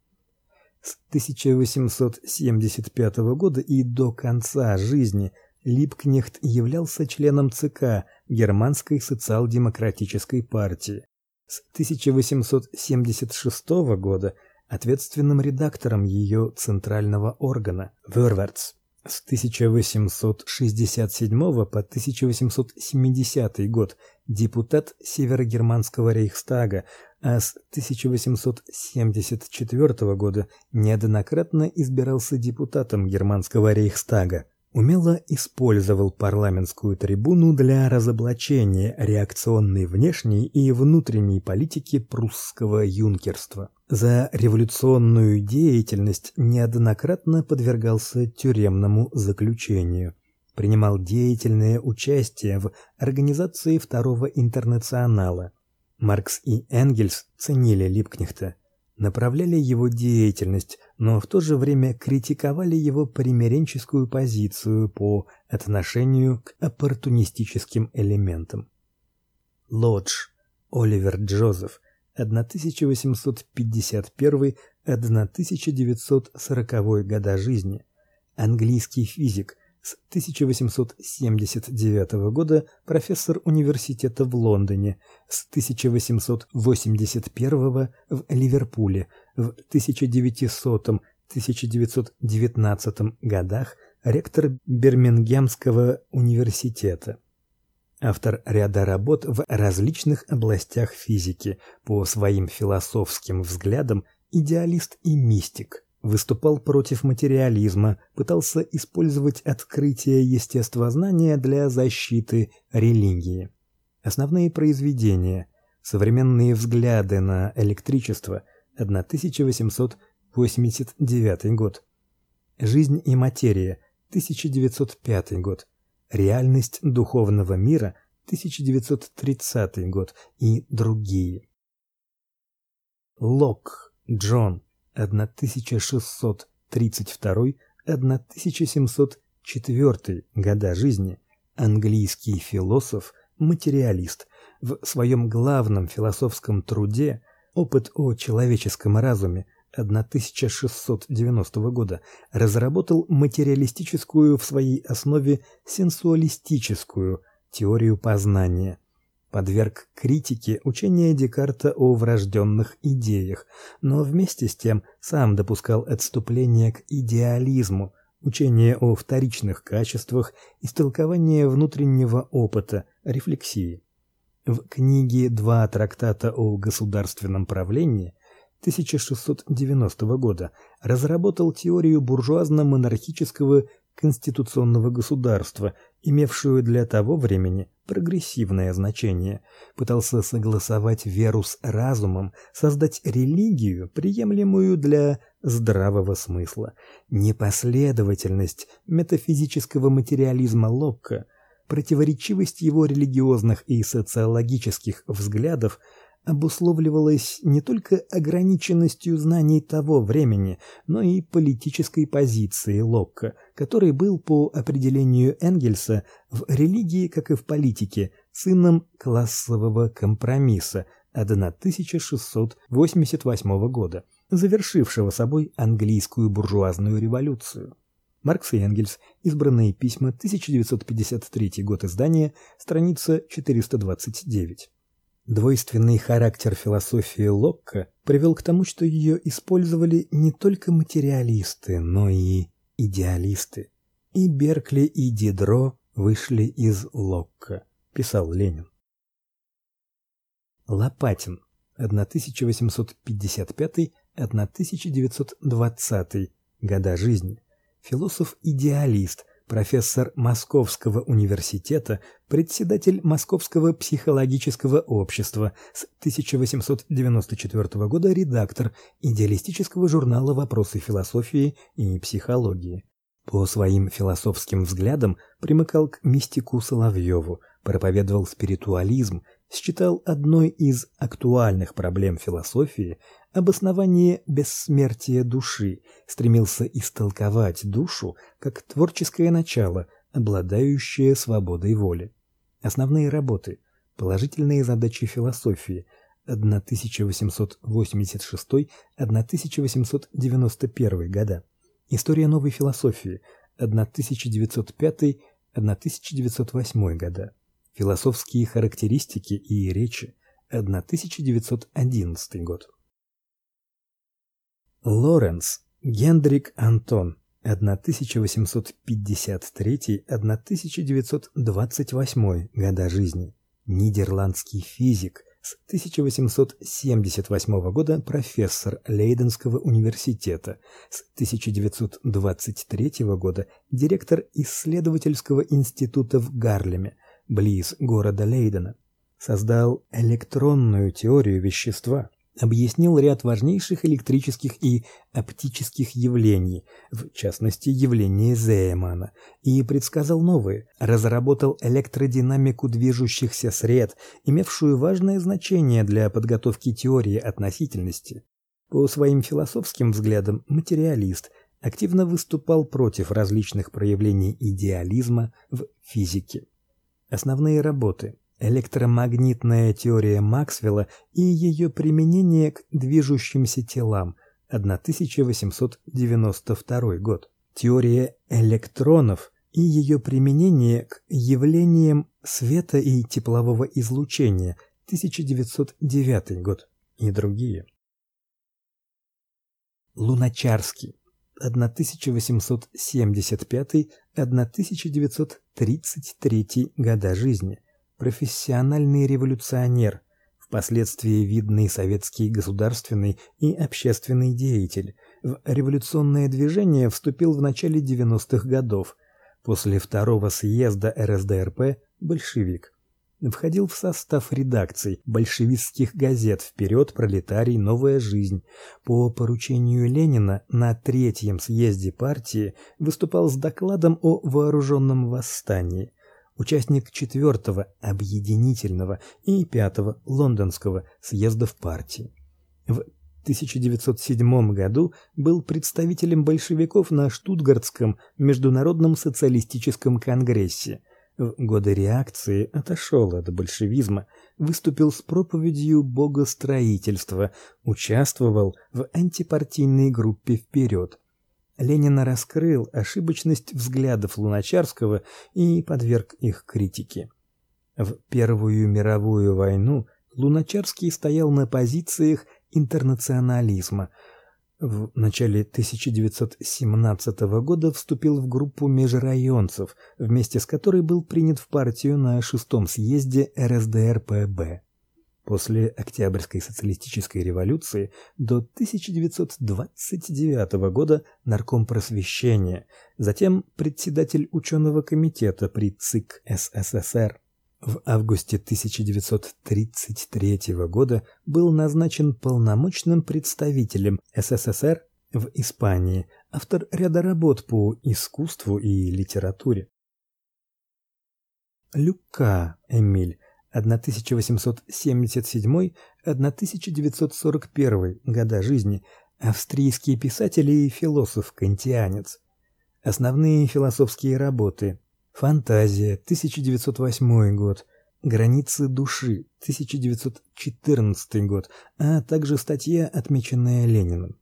С 1875 года и до конца жизни Липкнехт являлся членом ЦК германской социал-демократической партии. С 1876 года ответственным редактором ее центрального органа Вёрвертс. С 1867 по 1870 год депутат Северогерманского рейхстага, а с 1874 года неоднократно избирался депутатом германского рейхстага умело использовал парламентскую трибуну для разоблачения реакционной внешней и внутренней политики прусского юнкерства. За революционную деятельность неоднократно подвергался тюремному заключению. Принимал деятельное участие в организации Второго интернационала. Маркс и Энгельс ценили Липкнехта направляли его деятельность, но в то же время критиковали его примиренческую позицию по отношению к оппортунистическим элементам. Лодж Оливер Джозеф 1851-1940 года жизни, английский физик, с 1879 года профессор университета в Лондоне, с 1881 в Ливерпуле, в 1900-1919 годах ректор Бирмингемского университета. Автор ряда работ в различных областях физики, по своим философским взглядам идеалист и мистик выступал против материализма, пытался использовать открытие естествознания для защиты религии. Основные произведения: Современные взгляды на электричество, 1889 год. Жизнь и материя, 1905 год. Реальность духовного мира, 1930 год и другие. Лок, Джон 1632-1704 года жизни, английский философ, материалист, в своем главном философском труде Опыт о человеческом разуме 1690 года разработал материалистическую в своей основе сенсуалистическую теорию познания подверг критике учение Декарта о врожденных идеях, но вместе с тем сам допускал отступление к идеализму, учение о вторичных качествах, истолкование внутреннего опыта, рефлексии. В книге Два трактата о государственном правлении 1690 года разработал теорию буржуазно-монархического конституционного государства, имевшую для того времени прогрессивное значение, пытался согласовать веру с разумом, создать религию, приемлемую для здравого смысла. Непоследовательность метафизического материализма Локка, противоречивость его религиозных и социологических взглядов – обусловливалось не только ограниченностью знаний того времени, но и политической позицией Локка, который был по определению Энгельса в религии, как и в политике, сыном классового компромисса 1688 года, завершившего собой английскую буржуазную революцию. Маркс и Энгельс. Избранные письма. 1953 год издания. Страница 429. Двойственный характер философии Локка привел к тому, что ее использовали не только материалисты, но и идеалисты. И Беркли, и Дидро вышли из Локка, писал Ленин. Лопатин 1855-1920 года жизни. Философ-идеалист, профессор Московского университета, председатель Московского психологического общества, с 1894 года редактор идеалистического журнала Вопросы философии и психологии. По своим философским взглядам примыкал к мистику Соловьеву, проповедовал спиритуализм, считал одной из актуальных проблем философии обоснование бессмертия души, стремился истолковать душу как творческое начало, обладающее свободой воли. Основные работы: Положительные задачи философии 1886-1891 года. История новой философии 1905-1908 года. Философские характеристики и речи, 1911 год. Лоренс Гендрик Антон. 1853-1928 года жизни. Нидерландский физик, с 1878 года профессор Лейденского университета, с 1923 года директор исследовательского института в Гарлеме, близ города Лейдена. Создал электронную теорию вещества, объяснил ряд важнейших электрических и оптических явлений, в частности, явление Зеймана, и предсказал новые, разработал электродинамику движущихся сред, имевшую важное значение для подготовки теории относительности. По своим философским взглядам материалист, активно выступал против различных проявлений идеализма в физике. Основные работы Электромагнитная теория Максвелла и ее применение к движущимся телам. 1892 год. Теория электронов и ее применение к явлениям света и теплового излучения. 1909 год. И другие. Луначарский 1875-1933 года жизни профессиональный революционер, впоследствии видный советский государственный и общественный деятель. В революционное движение вступил в начале 90-х годов. После второго съезда РСДРП большевик. Входил в состав редакций большевистских газет Вперед, пролетарий, Новая жизнь. По поручению Ленина на третьем съезде партии выступал с докладом о вооруженном восстании участник четвертого объединительного и пятого лондонского съездов партии. В 1907 году был представителем большевиков на Штутгартском международном социалистическом конгрессе. В годы реакции отошел от большевизма, выступил с проповедью богостроительства, участвовал в антипартийной группе Вперед. Ленин раскрыл ошибочность взглядов Луначарского и подверг их критике. В Первую мировую войну Луначарский стоял на позициях интернационализма. В начале 1917 года вступил в группу межрайонцев, вместе с которой был принят в партию на шестом съезде РСДРПб. После Октябрьской социалистической революции до 1929 года нарком просвещения, затем председатель ученого комитета при ЦИК СССР. В августе 1933 года был назначен полномочным представителем СССР в Испании, автор ряда работ по искусству и литературе. Люка Эмиль 1877-1941 года жизни, австрийский писатель и философ-кантианец. Основные философские работы: Фантазия, 1908 год, Границы души, 1914 год, а также статья, отмеченная Лениным.